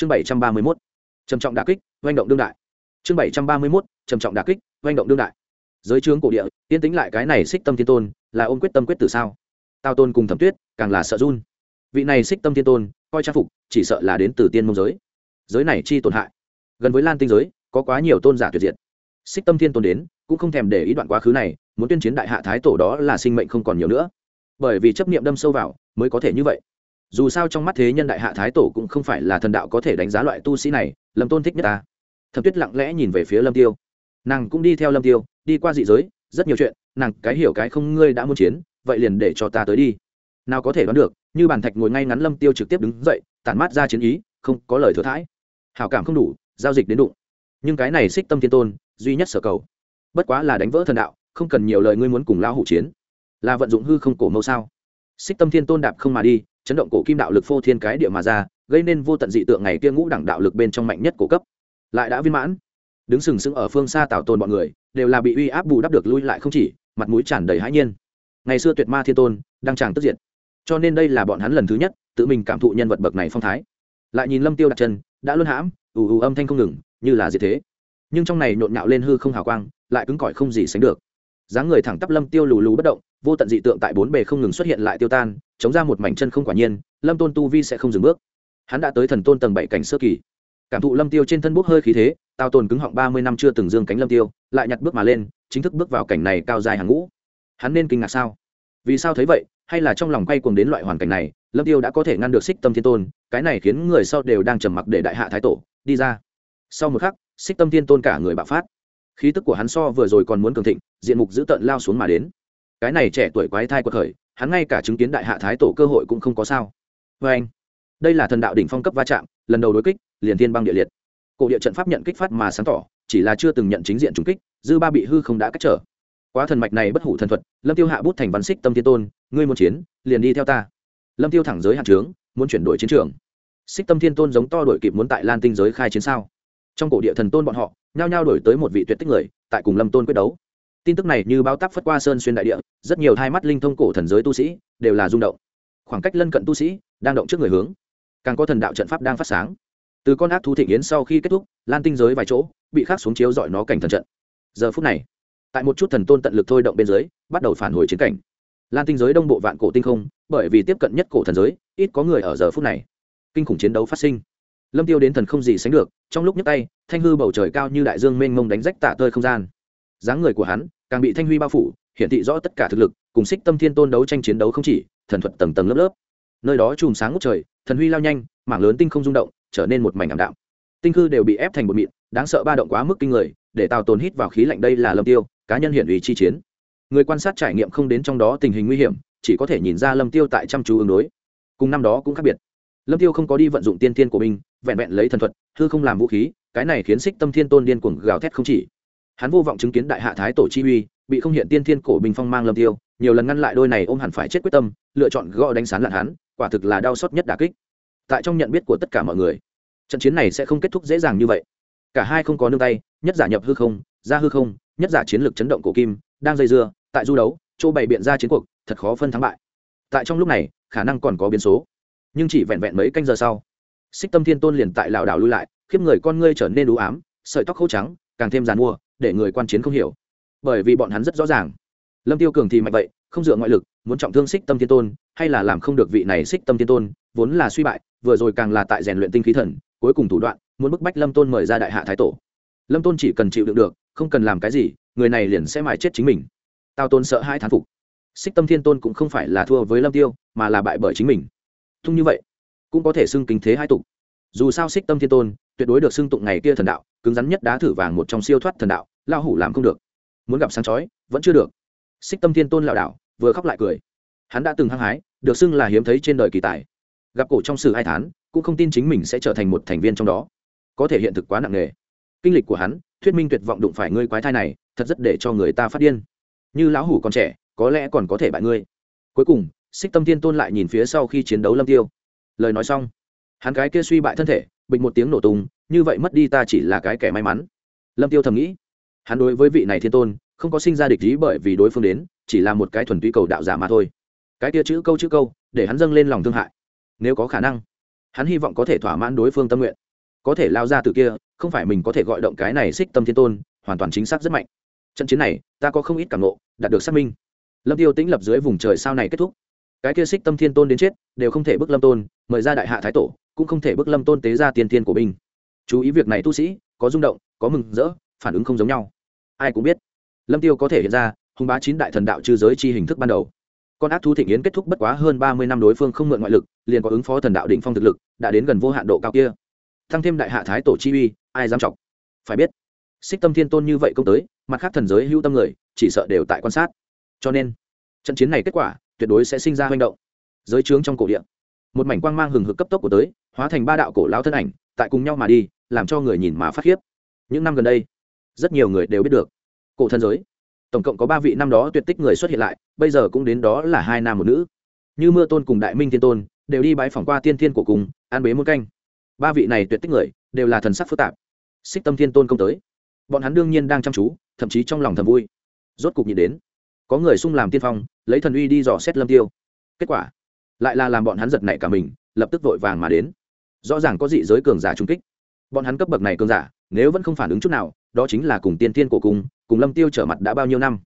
chương bảy trăm ba mươi mốt, trầm trọng đà kích, oanh động đương đại. Chương bảy trăm ba mươi mốt, trầm trọng đà kích, oanh động đương đại. Giới trướng cổ địa, yên tĩnh lại cái này xích tâm thiên tôn, là ôm quyết tâm quyết từ sao? Tao tôn cùng thẩm tuyết, càng là sợ run. Vị này xích tâm thiên tôn, coi trang phục, chỉ sợ là đến từ tiên mông giới. Giới này chi tổn hại. Gần với lan tinh giới, có quá nhiều tôn giả tuyệt diệt. Xích tâm thiên tôn đến, cũng không thèm để ý đoạn quá khứ này, muốn tuyên chiến đại hạ thái tổ đó là sinh mệnh không còn nhiều nữa. Bởi vì chấp niệm đâm sâu vào, mới có thể như vậy dù sao trong mắt thế nhân đại hạ thái tổ cũng không phải là thần đạo có thể đánh giá loại tu sĩ này, lâm tôn thích nhất ta. Thẩm tuyết lặng lẽ nhìn về phía lâm tiêu. Nàng cũng đi theo lâm tiêu, đi qua dị giới, rất nhiều chuyện, nàng cái hiểu cái không ngươi đã muốn chiến, vậy liền để cho ta tới đi. Nào có thể đoán được, như bàn thạch ngồi ngay ngắn lâm tiêu trực tiếp đứng dậy, tản mát ra chiến ý, không có lời thừa thãi. Hảo cảm không đủ, giao dịch đến đụng. Nhưng cái này xích tâm thiên tôn, duy nhất sở cầu. Bất quá là đánh vỡ thần đạo, không cần nhiều lời ngươi muốn cùng lao hủ chiến. Là vận dụng hư không cổ mâu sao? Xích tâm thiên tôn đạp không mà đi chấn động cổ kim đạo lực phô thiên cái địa mà ra, gây nên vô tận dị tượng ngày kia ngũ đẳng đạo lực bên trong mạnh nhất cổ cấp. Lại đã viên mãn. Đứng sừng sững ở phương xa tạo tồn bọn người, đều là bị uy áp bù đắp được lui lại không chỉ, mặt mũi tràn đầy hãi nhiên. Ngày xưa tuyệt ma thiên tôn, đang tràng tức diệt. Cho nên đây là bọn hắn lần thứ nhất, tự mình cảm thụ nhân vật bậc này phong thái. Lại nhìn lâm tiêu đặt chân, đã luôn hãm, ù ù âm thanh không ngừng, như là gì thế. Nhưng trong này nhộn nhạo lên hư không hào quang, lại cứng cỏi không gì sánh được. Dáng người thẳng tắp lâm tiêu lù lù bất động, vô tận dị tượng tại bốn bề không ngừng xuất hiện lại tiêu tan chống ra một mảnh chân không quả nhiên, lâm tôn tu vi sẽ không dừng bước. Hắn đã tới thần tôn tầng bảy cảnh sơ kỳ. Cảm thụ lâm tiêu trên thân bốc hơi khí thế tao tồn cứng họng ba mươi năm chưa từng dương cánh lâm tiêu, lại nhặt bước mà lên, chính thức bước vào cảnh này cao dài hàng ngũ. Hắn nên kinh ngạc sao? Vì sao thấy vậy, hay là trong lòng quay cuồng đến loại hoàn cảnh này, lâm tiêu đã có thể ngăn được xích tâm thiên tôn, cái này khiến người sau đều đang trầm mặc để đại hạ thái tổ, đi ra. Sau một khắc, xích tâm thiên tôn cả người bạo phát. Khí tức của hắn so vừa rồi còn muốn cường thịnh, diện mục dữ tợn lao xuống mà đến. Cái này trẻ tuổi quái thai quật khởi hắn ngay cả chứng kiến đại hạ thái tổ cơ hội cũng không có sao. Vê anh, đây là thần đạo đỉnh phong cấp va chạm, lần đầu đối kích, liền thiên băng địa liệt. Cổ địa trận pháp nhận kích phát mà sáng tỏ, chỉ là chưa từng nhận chính diện trúng kích, dư ba bị hư không đã cách trở. Quá thần mạch này bất hủ thần thuật, lâm tiêu hạ bút thành văn xích tâm thiên tôn, ngươi muốn chiến, liền đi theo ta. Lâm tiêu thẳng giới hạn trướng, muốn chuyển đổi chiến trường. Xích tâm thiên tôn giống to đổi kịp muốn tại lan tinh giới khai chiến sao. Trong cổ địa thần tôn bọn họ, nhao nhao đổi tới một vị tuyệt tích người, tại cùng lâm tôn quyết đấu tin tức này như báo táp phất qua sơn xuyên đại địa, rất nhiều hai mắt linh thông cổ thần giới tu sĩ đều là rung động. Khoảng cách lân cận tu sĩ đang động trước người hướng. Càng có thần đạo trận pháp đang phát sáng. Từ con ác thú thịnh yến sau khi kết thúc, lan tinh giới vài chỗ bị khắc xuống chiếu dọi nó cảnh thần trận. Giờ phút này, tại một chút thần tôn tận lực thôi động bên dưới, bắt đầu phản hồi chiến cảnh. Lan tinh giới đông bộ vạn cổ tinh không, bởi vì tiếp cận nhất cổ thần giới, ít có người ở giờ phút này. Kinh khủng chiến đấu phát sinh. Lâm tiêu đến thần không gì sánh được, trong lúc nhấc tay, thanh hư bầu trời cao như đại dương mênh mông đánh rách tạ tơi không gian. Dáng người của hắn càng bị thanh huy bao phủ, hiển thị rõ tất cả thực lực, cùng xích tâm thiên tôn đấu tranh chiến đấu không chỉ, thần thuật tầng tầng lớp lớp. Nơi đó chùm sáng ngút trời, thần huy lao nhanh, mảng lớn tinh không rung động, trở nên một mảnh ảm đạm. Tinh hư đều bị ép thành một mịn, đáng sợ ba động quá mức kinh người, để tào tồn hít vào khí lạnh đây là lâm tiêu, cá nhân hiển ủy chi chiến. Người quan sát trải nghiệm không đến trong đó tình hình nguy hiểm, chỉ có thể nhìn ra lâm tiêu tại chăm chú ứng đối. Cùng năm đó cũng khác biệt. Lâm tiêu không có đi vận dụng tiên thiên của mình, vẹn vẹn lấy thần thuật, hư không làm vũ khí, cái này khiến xích tâm thiên tôn điên cuồng gào thét không chỉ hắn vô vọng chứng kiến đại hạ thái tổ chi uy, bị không hiện tiên thiên cổ bình phong mang lâm tiêu, nhiều lần ngăn lại đôi này ôm hẳn phải chết quyết tâm, lựa chọn gõ đánh sán lạn hắn, quả thực là đau xót nhất đả kích. Tại trong nhận biết của tất cả mọi người, trận chiến này sẽ không kết thúc dễ dàng như vậy. Cả hai không có nương tay, nhất giả nhập hư không, ra hư không, nhất giả chiến lược chấn động cổ kim, đang dây dưa, tại du đấu, chỗ bày biện ra chiến cuộc, thật khó phân thắng bại. Tại trong lúc này, khả năng còn có biến số. Nhưng chỉ vẹn vẹn mấy canh giờ sau, xích tâm thiên tôn liền tại lảo đảo lui lại, khiếp người con ngươi trở nên đủ ám, sợi tóc khô trắng, càng thêm dàn mua để người quan chiến không hiểu. Bởi vì bọn hắn rất rõ ràng, lâm tiêu cường thì mạnh vậy, không dựa ngoại lực, muốn trọng thương xích tâm thiên tôn, hay là làm không được vị này xích tâm thiên tôn, vốn là suy bại, vừa rồi càng là tại rèn luyện tinh khí thần, cuối cùng thủ đoạn, muốn bức bách lâm tôn mời ra đại hạ thái tổ. Lâm tôn chỉ cần chịu đựng được, không cần làm cái gì, người này liền sẽ mãi chết chính mình. Tao tôn sợ hai thán phục. Xích tâm thiên tôn cũng không phải là thua với lâm tiêu, mà là bại bởi chính mình. Thung như vậy, cũng có thể xưng kính thế hai tục. Dù sao xích tâm thiên tôn tuyệt đối được xưng tụng ngày kia thần đạo cứng rắn nhất đá thử vàng một trong siêu thoát thần đạo lao hủ làm không được. Muốn gặp sáng chói, vẫn chưa được. Xích tâm thiên tôn lão đạo vừa khóc lại cười. Hắn đã từng hăng hái, được xưng là hiếm thấy trên đời kỳ tài. Gặp cổ trong sự hai thán, cũng không tin chính mình sẽ trở thành một thành viên trong đó. Có thể hiện thực quá nặng nề. Kinh lịch của hắn, thuyết minh tuyệt vọng đụng phải ngươi quái thai này, thật rất để cho người ta phát điên. Như lão hủ còn trẻ, có lẽ còn có thể bại ngươi. Cuối cùng, xích tâm thiên tôn lại nhìn phía sau khi chiến đấu lâm tiêu. Lời nói xong, hắn cái kia suy bại thân thể bình một tiếng nổ tung như vậy mất đi ta chỉ là cái kẻ may mắn. Lâm tiêu thầm nghĩ, hắn đối với vị này thiên tôn, không có sinh ra địch ý bởi vì đối phương đến, chỉ là một cái thuần túy cầu đạo giả mà thôi. Cái kia chữ câu chữ câu, để hắn dâng lên lòng thương hại. Nếu có khả năng, hắn hy vọng có thể thỏa mãn đối phương tâm nguyện. Có thể lao ra từ kia, không phải mình có thể gọi động cái này xích tâm thiên tôn, hoàn toàn chính xác rất mạnh. Trận chiến này, ta có không ít cảm nộ đạt được xác minh. Lâm tiêu tĩnh lập dưới vùng trời sao này kết thúc. Cái kia xích tâm thiên tôn đến chết, đều không thể bức lâm tôn, mời ra đại hạ thái tổ, cũng không thể bức lâm tôn tế ra tiền thiên của mình chú ý việc này tu sĩ có rung động có mừng rỡ phản ứng không giống nhau. Ai cũng biết lâm tiêu có thể hiện ra hùng bá chín đại thần đạo chư giới chi hình thức ban đầu. Con ác thú thịnh yến kết thúc bất quá hơn ba mươi năm đối phương không mượn ngoại lực liền có ứng phó thần đạo đỉnh phong thực lực đã đến gần vô hạn độ cao kia. Thăng thêm đại hạ thái tổ chi uy ai dám chọc? Phải biết xích tâm thiên tôn như vậy công tới mặt khác thần giới hữu tâm người chỉ sợ đều tại quan sát. Cho nên trận chiến này kết quả tuyệt đối sẽ sinh ra hành động. Giới trướng trong cổ địa, một mảnh quang mang hừng hực cấp tốc của tới hóa thành ba đạo cổ lão thân ảnh tại cùng nhau mà đi làm cho người nhìn mà phát khiếp. Những năm gần đây, rất nhiều người đều biết được, cổ thần giới, tổng cộng có ba vị năm đó tuyệt tích người xuất hiện lại, bây giờ cũng đến đó là hai nam một nữ. Như mưa tôn cùng đại minh thiên tôn, đều đi bãi phỏng qua tiên thiên của cùng, an bế một canh. Ba vị này tuyệt tích người, đều là thần sắc phức tạp. Xích tâm thiên tôn công tới, bọn hắn đương nhiên đang chăm chú, thậm chí trong lòng thầm vui. Rốt cục nhìn đến, có người sung làm tiên phong, lấy thần uy đi dò xét lâm tiêu. Kết quả, lại là làm bọn hắn giật nảy cả mình, lập tức vội vàng mà đến. Rõ ràng có dị giới cường giả trung kích bọn hắn cấp bậc này cường giả nếu vẫn không phản ứng chút nào đó chính là cùng tiên tiên cổ cùng, cùng lâm tiêu trở mặt đã bao nhiêu năm.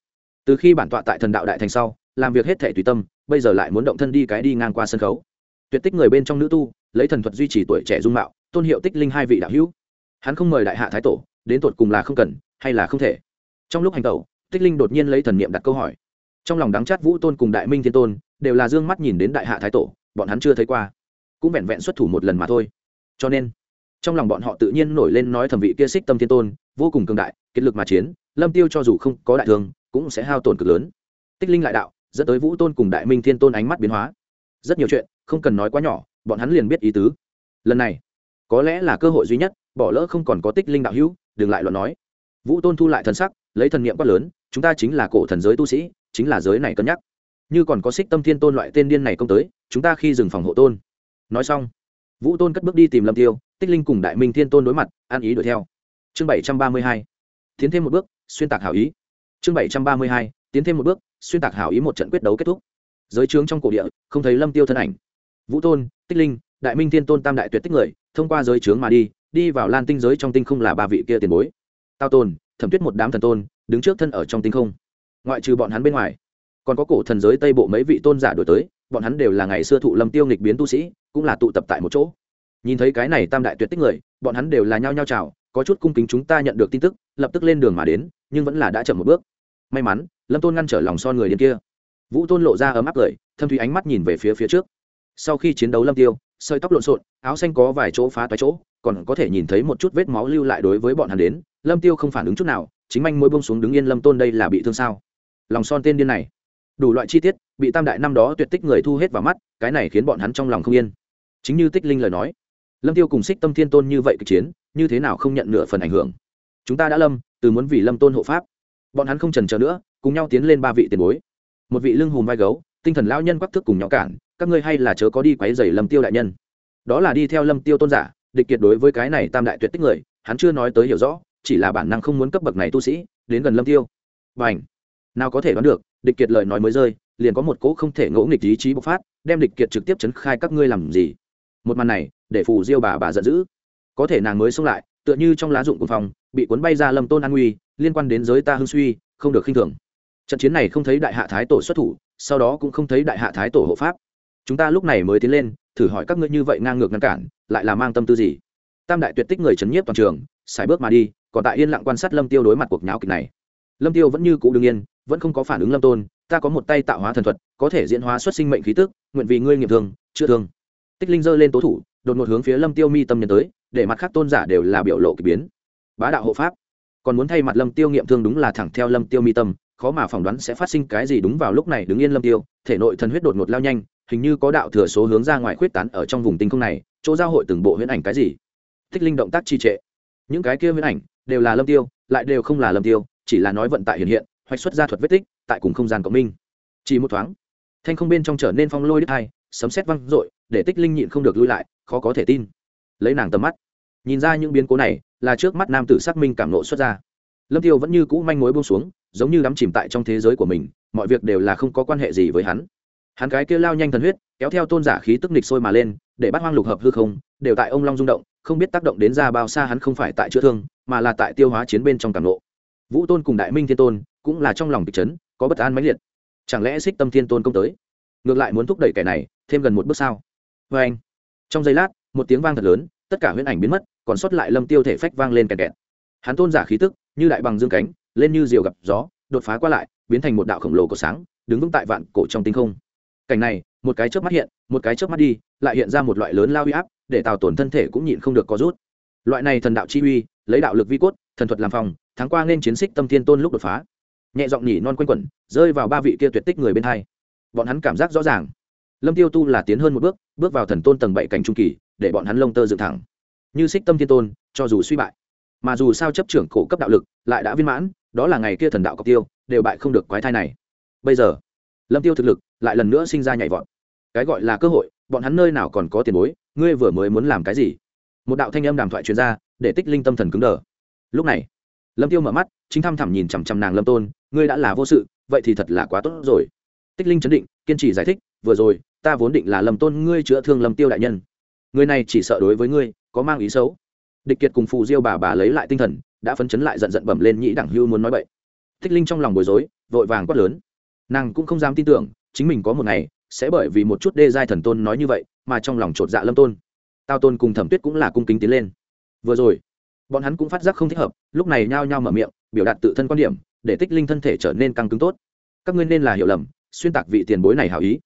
Từ khi bản tọa tại thần đạo đại thành sau làm việc hết thể tùy tâm bây giờ lại muốn động thân đi cái đi ngang qua sân khấu. Tuyệt tích người bên trong nữ tu lấy thần thuật duy trì tuổi trẻ dung mạo tôn hiệu tích linh hai vị đạo hữu. Hắn không mời đại hạ thái tổ đến tột cùng là không cần hay là không thể. Trong lúc hành tẩu tích linh đột nhiên lấy thần niệm đặt câu hỏi. Trong lòng đắng chát vũ tôn cùng đại minh thiên tôn đều là d ư ơ n g mắt nhìn đến đại hạ thái tổ bọn hắn chưa thấy qua. Cũng vẹn vẹn xuất thủ một lần mà thôi. Cho nên trong lòng bọn họ tự nhiên nổi lên nói thẩm vị kia xích tâm thiên tôn, vô cùng cường đại kết lực mà chiến, lâm tiêu cho dù không có đại thương, cũng sẽ hao tổn cực lớn. Tích linh lại đạo, dẫn tới vũ tôn cùng đại minh thiên tôn ánh mắt biến hóa. Rất nhiều chuyện, không cần nói quá nhỏ, bọn hắn liền biết ý tứ. Lần này, có lẽ là cơ hội duy nhất, bỏ lỡ không còn có tích linh đạo hữu, đừng lại luận nói. Vũ tôn thu lại thần sắc, lấy thần niệm quát lớn, chúng ta chính là cổ thần giới tu sĩ, chính là giới này cân nhắc. Như còn có xích tâm thiên tôn loại tên điên này công tới, chúng ta khi dừng phòng hộ tôn. Nói xong, vũ tôn cất bước đi tìm lâm tiêu tích linh cùng đại minh thiên tôn đối mặt an ý đuổi theo. Chương bảy trăm ba mươi hai, tiến thêm một bước, xuyên tạc hảo ý. Chương bảy trăm ba mươi hai, tiến thêm một bước, xuyên tạc hảo ý một trận quyết đấu kết thúc. Giới trướng trong cổ địa, không thấy lâm tiêu thân ảnh. Vũ tôn, tích linh, đại minh thiên tôn tam đại tuyệt tích người, thông qua giới trướng mà đi đi vào lan tinh giới trong tinh không là ba vị kia tiền bối. Tao tôn, thẩm tuyết một đám thần tôn, đứng trước thân ở trong tinh không. Ngoại trừ bọn hắn bên ngoài, còn có cổ thần giới tây bộ mấy vị tôn giả đổi tới, bọn hắn đều là ngày xưa thụ lâm tiêu nghịch biến tu sĩ, cũng là tụ tập tại một chỗ nhìn thấy cái này tam đại tuyệt tích người, bọn hắn đều là nhao nhao chào, có chút cung kính chúng ta nhận được tin tức, lập tức lên đường mà đến, nhưng vẫn là đã chậm một bước. May mắn, lâm tôn ngăn trở lòng son người điên kia. Vũ tôn lộ ra ấm áp cười, thâm thủy ánh mắt nhìn về phía phía trước. Sau khi chiến đấu lâm tiêu, sợi tóc lộn xộn, áo xanh có vài chỗ phá toái chỗ, còn có thể nhìn thấy một chút vết máu lưu lại đối với bọn hắn đến, lâm tiêu không phản ứng chút nào, chính anh môi bông xuống đứng yên lâm tôn đây là bị thương sao? Lòng son tên điên này. Đủ loại chi tiết, bị tam đại năm đó tuyệt tích người thu hết vào mắt, cái này khiến bọn hắn trong lòng không yên. Chính như tích linh lời nói lâm tiêu cùng xích tâm thiên tôn như vậy kịch chiến, như thế nào không nhận nửa phần ảnh hưởng? Chúng ta đã lâm, từ muốn vì lâm tôn hộ pháp. Bọn hắn không trần chờ nữa, cùng nhau tiến lên ba vị tiền bối. Một vị lưng hùm vai gấu, tinh thần lão nhân quắc thức cùng nhỏ cản, các ngươi hay là chớ có đi quấy rầy lâm tiêu đại nhân. Đó là đi theo lâm tiêu tôn giả, địch kiệt đối với cái này tam đại tuyệt tích người, hắn chưa nói tới hiểu rõ, chỉ là bản năng không muốn cấp bậc này tu sĩ, đến gần lâm tiêu. Và ảnh nào có thể đoán được, địch kiệt lời nói mới rơi, liền có một cỗ không thể ngỗ nghịch ý chí bộc phát, đem địch kiệt trực tiếp chấn khai các ngươi làm gì? Một màn này để phù diêu bà bà giận dữ. Có thể nàng mới xông lại, tựa như trong lá dụng của phòng, bị cuốn bay ra lâm tôn an nguy liên quan đến giới ta hưng suy, không được khinh thường. Trận chiến này không thấy đại hạ thái tổ xuất thủ, sau đó cũng không thấy đại hạ thái tổ hộ pháp. Chúng ta lúc này mới tiến lên, thử hỏi các ngươi như vậy ngang ngược ngăn cản, lại là mang tâm tư gì? Tam đại tuyệt tích người chấn nhiếp toàn trường xài bước mà đi, còn tại yên lặng quan sát lâm tiêu đối mặt cuộc nháo kịch này. Lâm tiêu vẫn như cũ đương yên, vẫn không có phản ứng lâm tôn, ta có một tay tạo hóa thần thuật, có thể diễn hóa xuất sinh mệnh khí tức, nguyện vì ngươi nghiệp thương chưa thương. Tích linh giơ lên tố thủ đột ngột hướng phía lâm tiêu mi tâm nhân tới, để mặt khác tôn giả đều là biểu lộ kỳ biến. Bá đạo hộ pháp, còn muốn thay mặt lâm tiêu nghiệm thương đúng là thẳng theo lâm tiêu mi tâm, khó mà phỏng đoán sẽ phát sinh cái gì đúng vào lúc này đứng yên lâm tiêu, thể nội thần huyết đột ngột lao nhanh, hình như có đạo thừa số hướng ra ngoài khuyết tán ở trong vùng tinh không này, chỗ giao hội từng bộ huyễn ảnh cái gì? Tích linh động tác trì trệ. Những cái kia huyễn ảnh đều là lâm tiêu, lại đều không là lâm tiêu, chỉ là nói vận tại hiện hiện, hoạch xuất ra thuật vết tích, tại cùng không gian cộng minh. Chỉ một thoáng, thanh không bên trong trở nên phong lôi đứt hai sấm sét văng rội để tích linh nhịn không được lui lại, khó có thể tin. Lấy nàng tầm mắt, nhìn ra những biến cố này, là trước mắt nam tử xác minh cảm nộ xuất ra. Lâm tiêu vẫn như cũ manh mối buông xuống, giống như đắm chìm tại trong thế giới của mình, mọi việc đều là không có quan hệ gì với hắn. Hắn cái kia lao nhanh thần huyết, kéo theo tôn giả khí tức nịch sôi mà lên, để bắt hoang lục hợp hư không, đều tại ông long rung động, không biết tác động đến ra bao xa hắn không phải tại chữa thương, mà là tại tiêu hóa chiến bên trong cảm lộ vũ tôn cùng đại minh thiên tôn, cũng là trong lòng kịch chấn, có bất an mãnh liệt. Chẳng lẽ xích tâm thiên tôn công tới? Ngược lại muốn thúc đẩy kẻ này thêm gần một bước sao vê anh, trong giây lát, một tiếng vang thật lớn, tất cả huyễn ảnh biến mất, còn sót lại lâm tiêu thể phách vang lên kẹt kẹt. Hắn tôn giả khí tức, như đại bằng dương cánh, lên như diều gặp gió, đột phá qua lại, biến thành một đạo khổng lồ của sáng, đứng vững tại vạn cổ trong tinh không. Cảnh này, một cái chớp mắt hiện, một cái chớp mắt đi, lại hiện ra một loại lớn lao uy áp, để tào tổn thân thể cũng nhịn không được có rút. Loại này thần đạo chi uy, lấy đạo lực vi cốt, thần thuật làm phòng tháng qua nên chiến xích tâm thiên tôn lúc đột phá. Nhẹ giọng nhỉ non quanh quẩn, rơi vào ba vị kia tuyệt tích người bên hai. Bọn hắn cảm giác rõ ràng lâm tiêu tu là tiến hơn một bước bước vào thần tôn tầng bảy cảnh trung kỳ, để bọn hắn lông tơ dựng thẳng. Như xích tâm thiên tôn, cho dù suy bại, mà dù sao chấp trưởng cổ cấp đạo lực, lại đã viên mãn, đó là ngày kia thần đạo cọc tiêu, đều bại không được quái thai này. Bây giờ, lâm tiêu thực lực lại lần nữa sinh ra nhảy vọt. Cái gọi là cơ hội, bọn hắn nơi nào còn có tiền bối, ngươi vừa mới muốn làm cái gì? Một đạo thanh âm đàm thoại chuyên gia để tích linh tâm thần cứng đờ. Lúc này, lâm tiêu mở mắt, chính thăm thẳm nhìn chằm chằm nàng lâm tôn, ngươi đã là vô sự, vậy thì thật là quá tốt rồi. Tích linh chấn định, kiên trì giải thích, vừa rồi ta vốn định là lâm tôn, ngươi chữa thương lâm tiêu đại nhân. Người này chỉ sợ đối với ngươi có mang ý xấu. Địch kiệt cùng phù diêu bà bà lấy lại tinh thần, đã phấn chấn lại giận giận bẩm lên nhĩ đẳng hưu muốn nói vậy. Thích linh trong lòng bối rối, vội vàng quát lớn. Nàng cũng không dám tin tưởng, chính mình có một ngày sẽ bởi vì một chút đê giai thần tôn nói như vậy mà trong lòng chột dạ lâm tôn. Tao tôn cùng thẩm tuyết cũng là cung kính tiến lên. Vừa rồi, bọn hắn cũng phát giác không thích hợp, lúc này nhao nhao mở miệng, biểu đạt tự thân quan điểm, để tích linh thân thể trở nên căng cứng tốt. Các ngươi nên là hiểu lầm, xuyên tạc vị tiền bối này hảo ý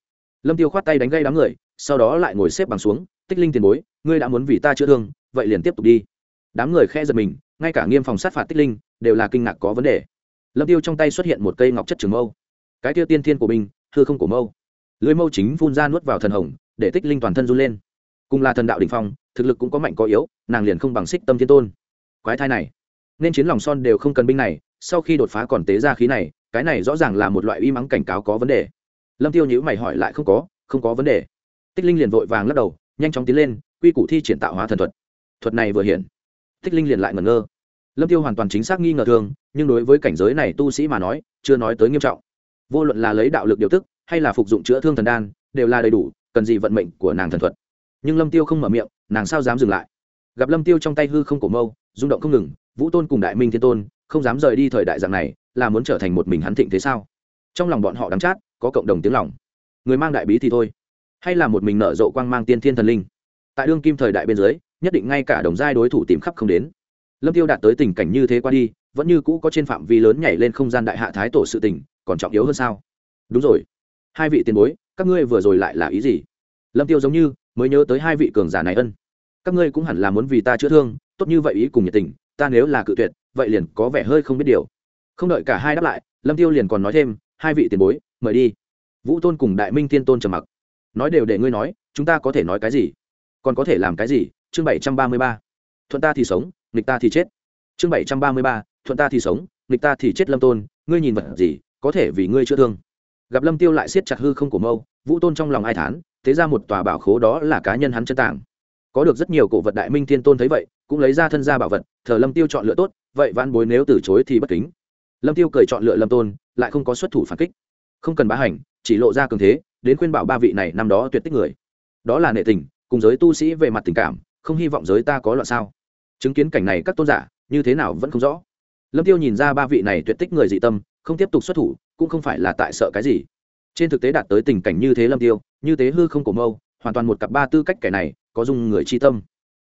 lâm tiêu khoát tay đánh gây đám người, sau đó lại ngồi xếp bằng xuống, tích linh tiền bối, ngươi đã muốn vì ta chữa thương, vậy liền tiếp tục đi. Đám người khe giật mình, ngay cả nghiêm phòng sát phạt tích linh đều là kinh ngạc có vấn đề. Lâm tiêu trong tay xuất hiện một cây ngọc chất trường mâu. Cái tiêu tiên thiên của mình, hư không của mâu. Lưới mâu chính phun ra nuốt vào thần hồng, để tích linh toàn thân run lên. Cùng là thần đạo đình phong, thực lực cũng có mạnh có yếu, nàng liền không bằng xích tâm thiên tôn. Quái thai này, nên chiến lòng son đều không cần binh này, sau khi đột phá còn tế ra khí này, cái này rõ ràng là một loại uy mắng cảnh cáo có vấn đề lâm tiêu nhữ mày hỏi lại không có không có vấn đề. Tích linh liền vội vàng lắc đầu, nhanh chóng tiến lên, quy củ thi triển tạo hóa thần thuật. Thuật này vừa hiện tích linh liền lại ngẩn ngơ. Lâm tiêu hoàn toàn chính xác nghi ngờ thường, nhưng đối với cảnh giới này tu sĩ mà nói, chưa nói tới nghiêm trọng. Vô luận là lấy đạo lực điều tức, hay là phục dụng chữa thương thần đan, đều là đầy đủ, cần gì vận mệnh của nàng thần thuật. Nhưng lâm tiêu không mở miệng, nàng sao dám dừng lại? Gặp lâm tiêu trong tay hư không cổ mâu, rung động không ngừng, vũ tôn cùng đại minh thiên tôn, không dám rời đi thời đại dạng này, là muốn trở thành một mình hắn thịnh thế sao? Trong lòng bọn họ đắng chát có cộng đồng tiếng lòng. Người mang đại bí thì thôi. Hay là một mình nở rộ quang mang tiên thiên thần linh. Tại đương kim thời đại bên dưới, nhất định ngay cả đồng giai đối thủ tìm khắp không đến. Lâm tiêu đạt tới tình cảnh như thế qua đi, vẫn như cũ có trên phạm vi lớn nhảy lên không gian đại hạ thái tổ sự tình, còn trọng yếu hơn sao? Đúng rồi. Hai vị tiền bối, các ngươi vừa rồi lại là ý gì? Lâm tiêu giống như mới nhớ tới hai vị cường giả này ân. Các ngươi cũng hẳn là muốn vì ta chữa thương, tốt như vậy ý cùng nhiệt tình, ta nếu là cự tuyệt, vậy liền có vẻ hơi không biết điều. Không đợi cả hai đáp lại, lâm tiêu liền còn nói thêm, hai vị tiền bối mời đi. Vũ tôn cùng đại minh thiên tôn trầm mặc. Nói đều để ngươi nói, chúng ta có thể nói cái gì? Còn có thể làm cái gì? Chương bảy trăm ba mươi ba. Thuận ta thì sống, nghịch ta thì chết. Chương bảy trăm ba mươi ba. Thuận ta thì sống, nghịch ta thì chết lâm tôn, ngươi nhìn vật gì, có thể vì ngươi chữa thương. Gặp lâm tiêu lại siết chặt hư không của mâu, vũ tôn trong lòng ai thán, thế ra một tòa bảo khố đó là cá nhân hắn chân tàng. Có được rất nhiều cổ vật đại minh thiên tôn thấy vậy, cũng lấy ra thân gia bảo vật, thờ lâm tiêu chọn lựa tốt, vậy văn bối nếu từ chối thì bất kính. Lâm tiêu cười chọn lựa lâm tôn, lại không có xuất thủ phản kích không cần bá hành, chỉ lộ ra cường thế, đến khuyên bảo ba vị này năm đó tuyệt tích người. Đó là nệ tình, cùng giới tu sĩ về mặt tình cảm, không hy vọng giới ta có loạn sao. Chứng kiến cảnh này các tôn giả, như thế nào vẫn không rõ. Lâm tiêu nhìn ra ba vị này tuyệt tích người dị tâm, không tiếp tục xuất thủ, cũng không phải là tại sợ cái gì. Trên thực tế đạt tới tình cảnh như thế lâm tiêu, như thế hư không cổ mâu, hoàn toàn một cặp ba tư cách kẻ này, có dung người chi tâm.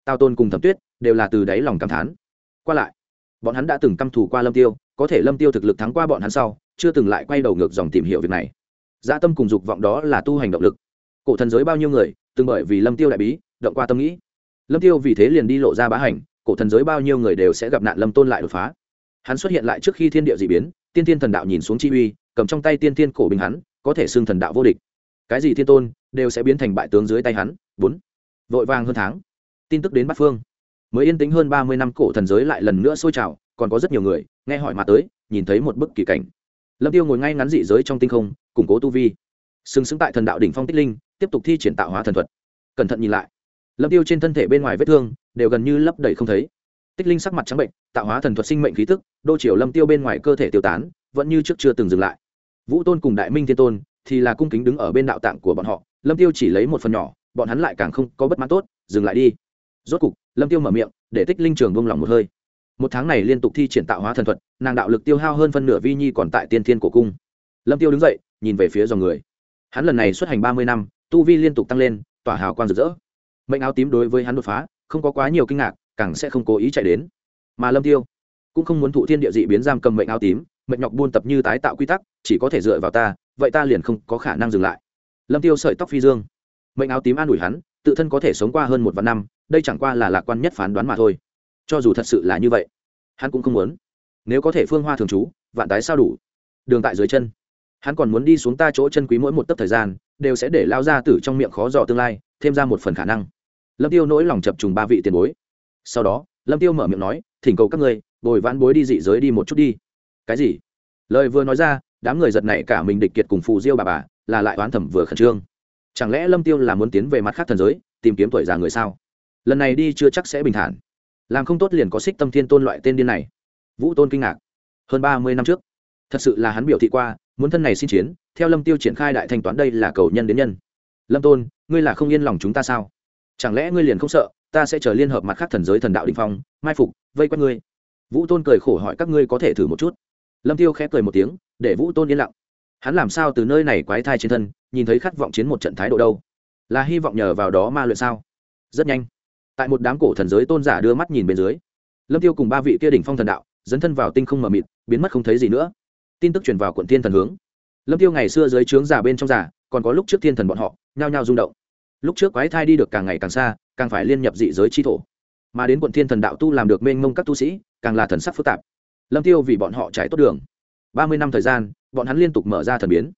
Tao tôn cùng thẩm tuyết đều là từ đáy lòng cảm thán. Qua lại, bọn hắn đã từng căm thù qua lâm tiêu, có thể lâm tiêu thực lực thắng qua bọn hắn sau chưa từng lại quay đầu ngược dòng tìm hiểu việc này. Dã tâm cùng dục vọng đó là tu hành động lực. Cổ thần giới bao nhiêu người, từng bởi vì lâm tiêu đại bí, động qua tâm nghĩ. Lâm tiêu vì thế liền đi lộ ra bá hành, cổ thần giới bao nhiêu người đều sẽ gặp nạn lâm tôn lại đột phá. Hắn xuất hiện lại trước khi thiên địa dị biến, tiên thiên thần đạo nhìn xuống chi uy, cầm trong tay tiên thiên cổ bình hắn, có thể xưng thần đạo vô địch. Cái gì thiên tôn, đều sẽ biến thành bại tướng dưới tay hắn. Bốn. Vội vàng hơn tháng. Tin tức đến bát phương. Mới yên tĩnh hơn ba mươi năm, cổ thần giới lại lần nữa sôi trào, còn có rất nhiều người, nghe hỏi mà tới, nhìn thấy một bức kỳ cảnh lâm tiêu ngồi ngay ngắn dị giới trong tinh không, củng cố tu vi. Xứng xứng tại thần đạo đỉnh phong tích linh, tiếp tục thi triển tạo hóa thần thuật. Cẩn thận nhìn lại. Lâm tiêu trên thân thể bên ngoài vết thương đều gần như lấp đầy không thấy. Tích linh sắc mặt trắng bệnh, tạo hóa thần thuật sinh mệnh khí tức, đô chiều lâm tiêu bên ngoài cơ thể tiêu tán, vẫn như trước chưa từng dừng lại. Vũ tôn cùng đại minh thiên tôn thì là cung kính đứng ở bên đạo tạng của bọn họ, lâm tiêu chỉ lấy một phần nhỏ, bọn hắn lại càng không có bất mãn tốt, dừng lại đi. Rốt cục, lâm tiêu mở miệng, để tích linh trường vung lỏng một hơi một tháng này liên tục thi triển tạo hóa thần thuật, nàng đạo lực tiêu hao hơn phân nửa vi nhi còn tại tiên thiên cổ cung. Lâm tiêu đứng dậy, nhìn về phía dòng người. Hắn lần này xuất hành ba mươi năm, tu vi liên tục tăng lên, tỏa hào quang rực rỡ. Mệnh áo tím đối với hắn đột phá, không có quá nhiều kinh ngạc, càng sẽ không cố ý chạy đến. Mà lâm tiêu cũng không muốn thụ thiên địa dị biến giam cầm mệnh áo tím, mệnh nhọc buôn tập như tái tạo quy tắc, chỉ có thể dựa vào ta, vậy ta liền không có khả năng dừng lại. Lâm tiêu sợi tóc phi dương. Mệnh áo tím an ủi hắn, tự thân có thể sống qua hơn một vạn năm, đây chẳng qua là lạc quan nhất phán đoán mà thôi cho dù thật sự là như vậy, hắn cũng không muốn. Nếu có thể phương hoa thường trú, vạn tái sao đủ. Đường tại dưới chân. Hắn còn muốn đi xuống ta chỗ chân quý mỗi một tấc thời gian, đều sẽ để lao ra tử trong miệng khó dò tương lai, thêm ra một phần khả năng. Lâm tiêu nỗi lòng chập trùng ba vị tiền bối. Sau đó, lâm tiêu mở miệng nói, thỉnh cầu các ngươi bồi vãn bối đi dị giới đi một chút đi. Cái gì? Lời vừa nói ra, đám người giật này cả mình địch kiệt cùng phù diêu bà bà, là lại oán thẩm vừa khẩn trương. Chẳng lẽ lâm tiêu là muốn tiến về mặt khác thần giới, tìm kiếm tuổi già người sao? Lần này đi chưa chắc sẽ bình thản làm không tốt liền có xích tâm thiên tôn loại tên điên này. Vũ tôn kinh ngạc. Hơn ba mươi năm trước, thật sự là hắn biểu thị qua, muốn thân này xin chiến, theo lâm tiêu triển khai đại thanh toán đây là cầu nhân đến nhân. Lâm tôn, ngươi là không yên lòng chúng ta sao? Chẳng lẽ ngươi liền không sợ, ta sẽ chờ liên hợp mặt khác thần giới thần đạo đình phong, mai phục, vây quanh ngươi? Vũ tôn cười khổ hỏi các ngươi có thể thử một chút. Lâm tiêu khẽ cười một tiếng, để vũ tôn yên lặng. Hắn làm sao từ nơi này quái thai trên thân, nhìn thấy khát vọng chiến một trận thái độ đâu? Là hy vọng nhờ vào đó ma luyện sao? Rất nhanh tại một đám cổ thần giới tôn giả đưa mắt nhìn bên dưới. Lâm tiêu cùng ba vị kia đỉnh phong thần đạo, dấn thân vào tinh không mờ mịt, biến mất không thấy gì nữa. Tin tức truyền vào quận thiên thần hướng. Lâm tiêu ngày xưa dưới trướng giả bên trong giả, còn có lúc trước thiên thần bọn họ, nhao nhao rung động. Lúc trước quái thai đi được càng ngày càng xa, càng phải liên nhập dị giới chi thổ. Mà đến quận thiên thần đạo tu làm được mênh mông các tu sĩ, càng là thần sắc phức tạp. Lâm tiêu vì bọn họ trải tốt đường. Ba mươi năm thời gian, bọn hắn liên tục mở ra thần biến.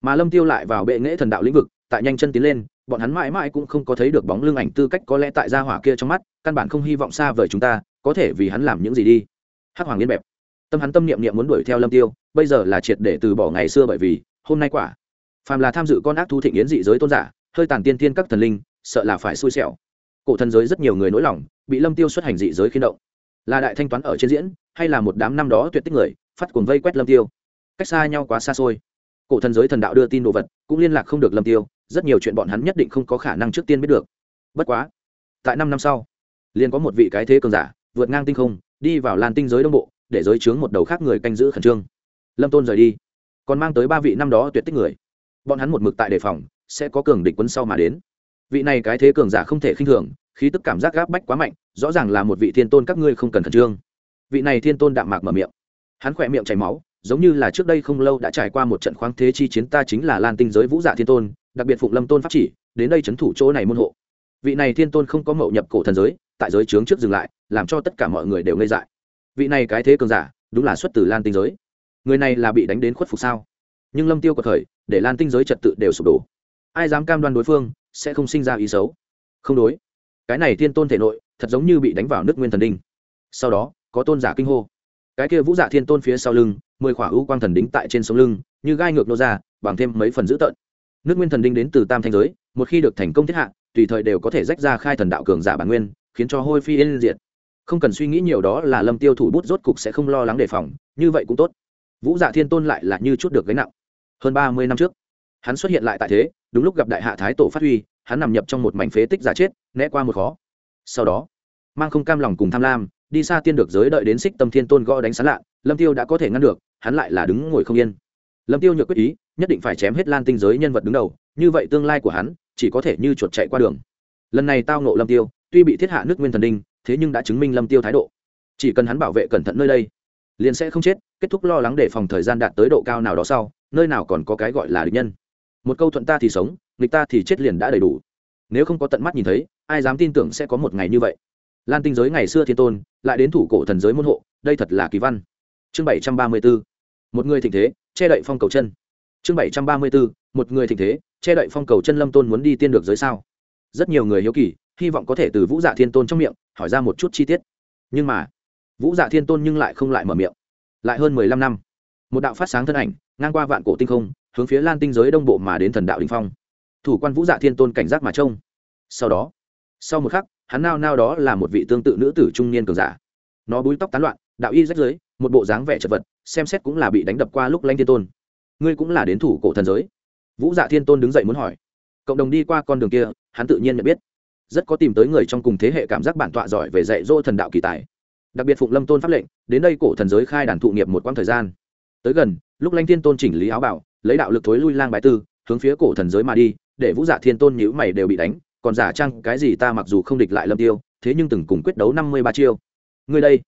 Mà lâm tiêu lại vào bệ nghệ thần đạo lĩnh vực, tại nhanh chân tiến lên bọn hắn mãi mãi cũng không có thấy được bóng lưng ảnh tư cách có lẽ tại gia hỏa kia trong mắt, căn bản không hy vọng xa vời chúng ta, có thể vì hắn làm những gì đi. Hắc hoàng liên bẹp. Tâm hắn tâm niệm niệm muốn đuổi theo lâm tiêu, bây giờ là triệt để từ bỏ ngày xưa bởi vì, hôm nay quả. Phàm là tham dự con ác thú thịnh yến dị giới tôn giả, hơi tàn tiên tiên các thần linh, sợ là phải xui xẻo. Cổ thần giới rất nhiều người nỗi lòng, bị lâm tiêu xuất hành dị giới khiến động. Là đại thanh toán ở trên diễn, hay là một đám năm đó tuyệt tích người, phát cuồng vây quét lâm tiêu. Cách xa nhau quá xa xôi. Cổ thần giới thần đạo đưa tin đồ vật, cũng liên lạc không được lâm tiêu rất nhiều chuyện bọn hắn nhất định không có khả năng trước tiên biết được. Bất quá, tại năm năm sau, liền có một vị cái thế cường giả, vượt ngang tinh không, đi vào làn tinh giới đông bộ, để giới chướng một đầu khác người canh giữ khẩn trương. Lâm tôn rời đi, còn mang tới ba vị năm đó tuyệt tích người. Bọn hắn một mực tại đề phòng, sẽ có cường địch quân sau mà đến. Vị này cái thế cường giả không thể khinh thường, khí tức cảm giác gáp bách quá mạnh, rõ ràng là một vị thiên tôn các ngươi không cần khẩn trương. Vị này thiên tôn đạm mạc mở miệng. Hắn khỏe miệng chảy máu giống như là trước đây không lâu đã trải qua một trận khoáng thế chi chiến, ta chính là lan tinh giới vũ dạ thiên tôn, đặc biệt phụng lâm tôn pháp chỉ, đến đây c thủ chỗ này môn hộ. Vị này thiên tôn không có mậu nhập cổ thần giới, tại giới trướng trước dừng lại, làm cho tất cả mọi người đều ngây dại. Vị này cái thế cường giả, đúng là xuất từ lan tinh giới. Người này là bị đánh đến khuất phục sao? Nhưng lâm tiêu có thời để lan tinh giới trật tự đều sụp đổ. Ai dám cam đoan đối phương, sẽ không sinh ra ý xấu. Không đối. Cái này thiên tôn thể nội, thật giống như bị đánh vào nước nguyên thần đinh. Sau đó, có tôn giả kinh hô cái kia vũ dạ thiên tôn phía sau lưng, mười khỏa ưu quang thần đính tại trên sống lưng, như gai ngược nô ra, bằng thêm mấy phần dữ tợn. Nước nguyên thần đinh đến từ tam thanh giới, một khi được thành công thiết hạ, tùy thời đều có thể rách ra khai thần đạo cường giả bản nguyên, khiến cho hôi phi yên diệt. Không cần suy nghĩ nhiều đó là lâm tiêu thủ bút rốt cục sẽ không lo lắng đề phòng, như vậy cũng tốt. Vũ dạ thiên tôn lại là như chút được gánh nặng. Hơn ba mươi năm trước, hắn xuất hiện lại tại thế, đúng lúc gặp đại hạ thái tổ phát huy, hắn nằm nhập trong một mảnh phế tích giả chết, né qua một khó. Sau đó, mang không cam lòng cùng tham lam đi xa tiên được giới đợi đến xích tâm thiên tôn gõ đánh sán lạ, lâm tiêu đã có thể ngăn được, hắn lại là đứng ngồi không yên. Lâm tiêu nhược quyết ý, nhất định phải chém hết lan tinh giới nhân vật đứng đầu, như vậy tương lai của hắn, chỉ có thể như chuột chạy qua đường. Lần này tao nộ lâm tiêu, tuy bị thiết hạ nước nguyên thần đinh, thế nhưng đã chứng minh lâm tiêu thái độ. Chỉ cần hắn bảo vệ cẩn thận nơi đây, liền sẽ không chết, kết thúc lo lắng để phòng thời gian đạt tới độ cao nào đó sau, nơi nào còn có cái gọi là địch nhân. Một câu thuận ta thì sống, nghịch ta thì chết liền đã đầy đủ. Nếu không có tận mắt nhìn thấy, ai dám tin tưởng sẽ có một ngày như vậy? Lan tinh giới ngày xưa thiên tôn lại đến thủ cổ thần giới môn hộ, đây thật là kỳ văn. Chương bảy trăm ba mươi bốn một người thịnh thế, che đậy phong cầu chân. Chương bảy trăm ba mươi bốn một người thịnh thế, che đậy phong cầu chân lâm tôn muốn đi tiên được giới sao? Rất nhiều người hiếu kỳ, hy vọng có thể từ vũ dạ thiên tôn trong miệng, hỏi ra một chút chi tiết. Nhưng mà, vũ dạ thiên tôn nhưng lại không lại mở miệng. Lại hơn mười lăm năm, một đạo phát sáng thân ảnh, ngang qua vạn cổ tinh không, hướng phía lan tinh giới đông bộ mà đến thần đạo đình phong. Thủ quan vũ dạ thiên tôn cảnh giác mà trông. Sau đó, sau một khắc hắn nao nao đó là một vị tương tự nữ tử trung niên cường giả. Nó búi tóc tán loạn, đạo y rách giới một bộ dáng vẻ chật vật, xem xét cũng là bị đánh đập qua lúc lanh thiên tôn. Ngươi cũng là đến thủ cổ thần giới? Vũ dạ thiên tôn đứng dậy muốn hỏi. Cộng đồng đi qua con đường kia, hắn tự nhiên nhận biết. Rất có tìm tới người trong cùng thế hệ cảm giác bản tọa giỏi về dạy dỗ thần đạo kỳ tài. Đặc biệt phụng lâm tôn pháp lệnh, đến đây cổ thần giới khai đàn thụ nghiệp một quãng thời gian. Tới gần, lúc lanh thiên tôn chỉnh lý áo bảo, lấy đạo lực thối lui lang bài tư, hướng phía cổ thần giới mà đi, để vũ dạ thiên tôn nhữ mày đều bị đánh còn giả trang cái gì ta mặc dù không địch lại lâm tiêu, thế nhưng từng cùng quyết đấu năm mươi ba chiêu. Ngươi đây.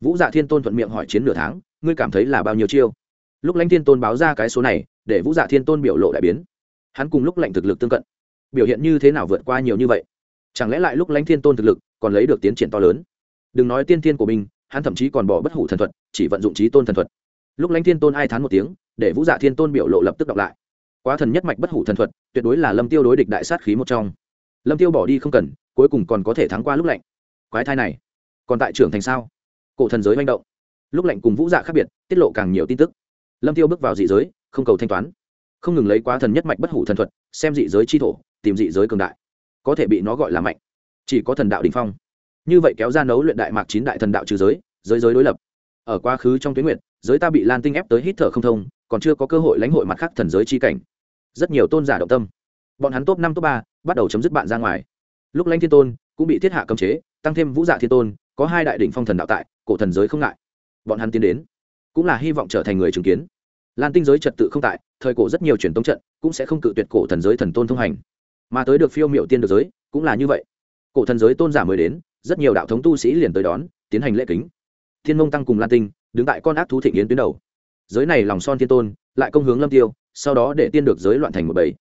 Vũ dạ thiên tôn thuận miệng hỏi chiến nửa tháng, ngươi cảm thấy là bao nhiêu chiêu? Lúc lãnh thiên tôn báo ra cái số này, để vũ dạ thiên tôn biểu lộ đại biến. Hắn cùng lúc lệnh thực lực tương cận. Biểu hiện như thế nào vượt qua nhiều như vậy? Chẳng lẽ lại lúc lãnh thiên tôn thực lực còn lấy được tiến triển to lớn? Đừng nói tiên thiên của mình, hắn thậm chí còn bỏ bất hủ thần thuật, chỉ vận dụng trí tôn thần thuật. Lúc lãnh thiên tôn ai thán một tiếng, để vũ dạ thiên tôn biểu lộ lập tức đọc lại. Quá thần nhất mạch bất hủ thần thuật, tuyệt đối là lâm tiêu đối địch đại sát khí một trong lâm tiêu bỏ đi không cần, cuối cùng còn có thể thắng qua lúc lạnh. Quái thai này, còn tại trưởng thành sao? Cổ thần giới manh động. Lúc lạnh cùng vũ dạ khác biệt, tiết lộ càng nhiều tin tức. Lâm tiêu bước vào dị giới, không cầu thanh toán. Không ngừng lấy quá thần nhất mạch bất hủ thần thuật, xem dị giới chi thổ, tìm dị giới cường đại. Có thể bị nó gọi là mạnh. Chỉ có thần đạo đình phong. Như vậy kéo ra nấu luyện đại mạc chín đại thần đạo trừ giới giới giới đối lập. Ở quá khứ trong tuyến nguyện giới ta bị lan tinh ép tới hít thở không thông, còn chưa có cơ hội lãnh hội mặt khác thần giới chi cảnh. Rất nhiều tôn giả động tâm. Bọn hắn top năm, top ba bắt đầu chấm dứt bạn ra ngoài. Lúc lãnh thiên tôn cũng bị thiết hạ cấm chế, tăng thêm vũ dạ thiên tôn, có hai đại đ ỉ n h phong thần đạo tại, cổ thần giới không ngại. Bọn hắn tiến đến, cũng là hy vọng trở thành người chứng kiến. Lan tinh giới trật tự không tại, thời cổ rất nhiều truyền tống trận cũng sẽ không cự tuyệt cổ thần giới thần tôn thông hành. Mà tới được phiêu m i ệ u tiên được giới, cũng là như vậy. Cổ thần giới tôn giả mới đến, rất nhiều đạo thống tu sĩ liền tới đón, tiến hành lễ kính. Thiên mông tăng cùng lan tinh đứng tại con ác thú thị yến tuyến đầu. Giới này lòng son thiên tôn, lại công hướng lâm tiêu, sau đó để tiên được giới loạn thành một bầy.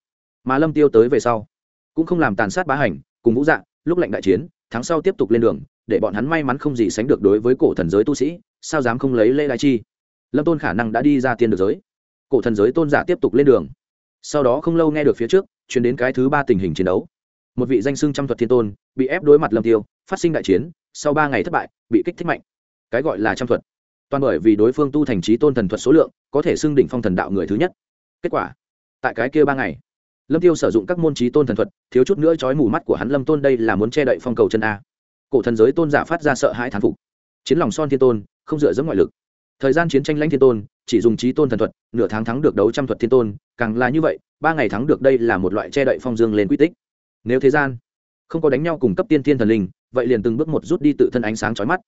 Mà lâm tiêu tới về sau cũng không làm tàn sát bá hành, cùng vũ dạ lúc lệnh đại chiến, tháng sau tiếp tục lên đường, để bọn hắn may mắn không gì sánh được đối với cổ thần giới tu sĩ, sao dám không lấy lê đại chi? Lâm tôn khả năng đã đi ra tiên được giới. Cổ thần giới tôn giả tiếp tục lên đường. Sau đó không lâu nghe được phía trước chuyển đến cái thứ ba tình hình chiến đấu. Một vị danh xưng trăm thuật thiên tôn, bị ép đối mặt lâm tiêu, phát sinh đại chiến, sau ba ngày thất bại, bị kích thích mạnh. Cái gọi là trăm thuật. Toàn bởi vì đối phương tu thành trí tôn thần thuật số lượng, có thể xưng đỉnh phong thần đạo người thứ nhất. Kết quả, tại cái kia ba ngày lâm tiêu sử dụng các môn trí tôn thần thuật, thiếu chút nữa trói mù mắt của hắn lâm tôn đây là muốn che đậy phong cầu chân a. Cổ thần giới tôn giả phát ra sợ hãi thán phục. Chiến lòng son thiên tôn, không dựa dẫm ngoại lực. Thời gian chiến tranh lãnh thiên tôn, chỉ dùng trí tôn thần thuật, nửa tháng thắng được đấu trăm thuật thiên tôn, càng là như vậy, ba ngày thắng được đây là một loại che đậy phong dương lên quy tích. Nếu thế gian không có đánh nhau cùng cấp tiên thiên thần linh, vậy liền từng bước một rút đi tự thân ánh sáng chói mắt.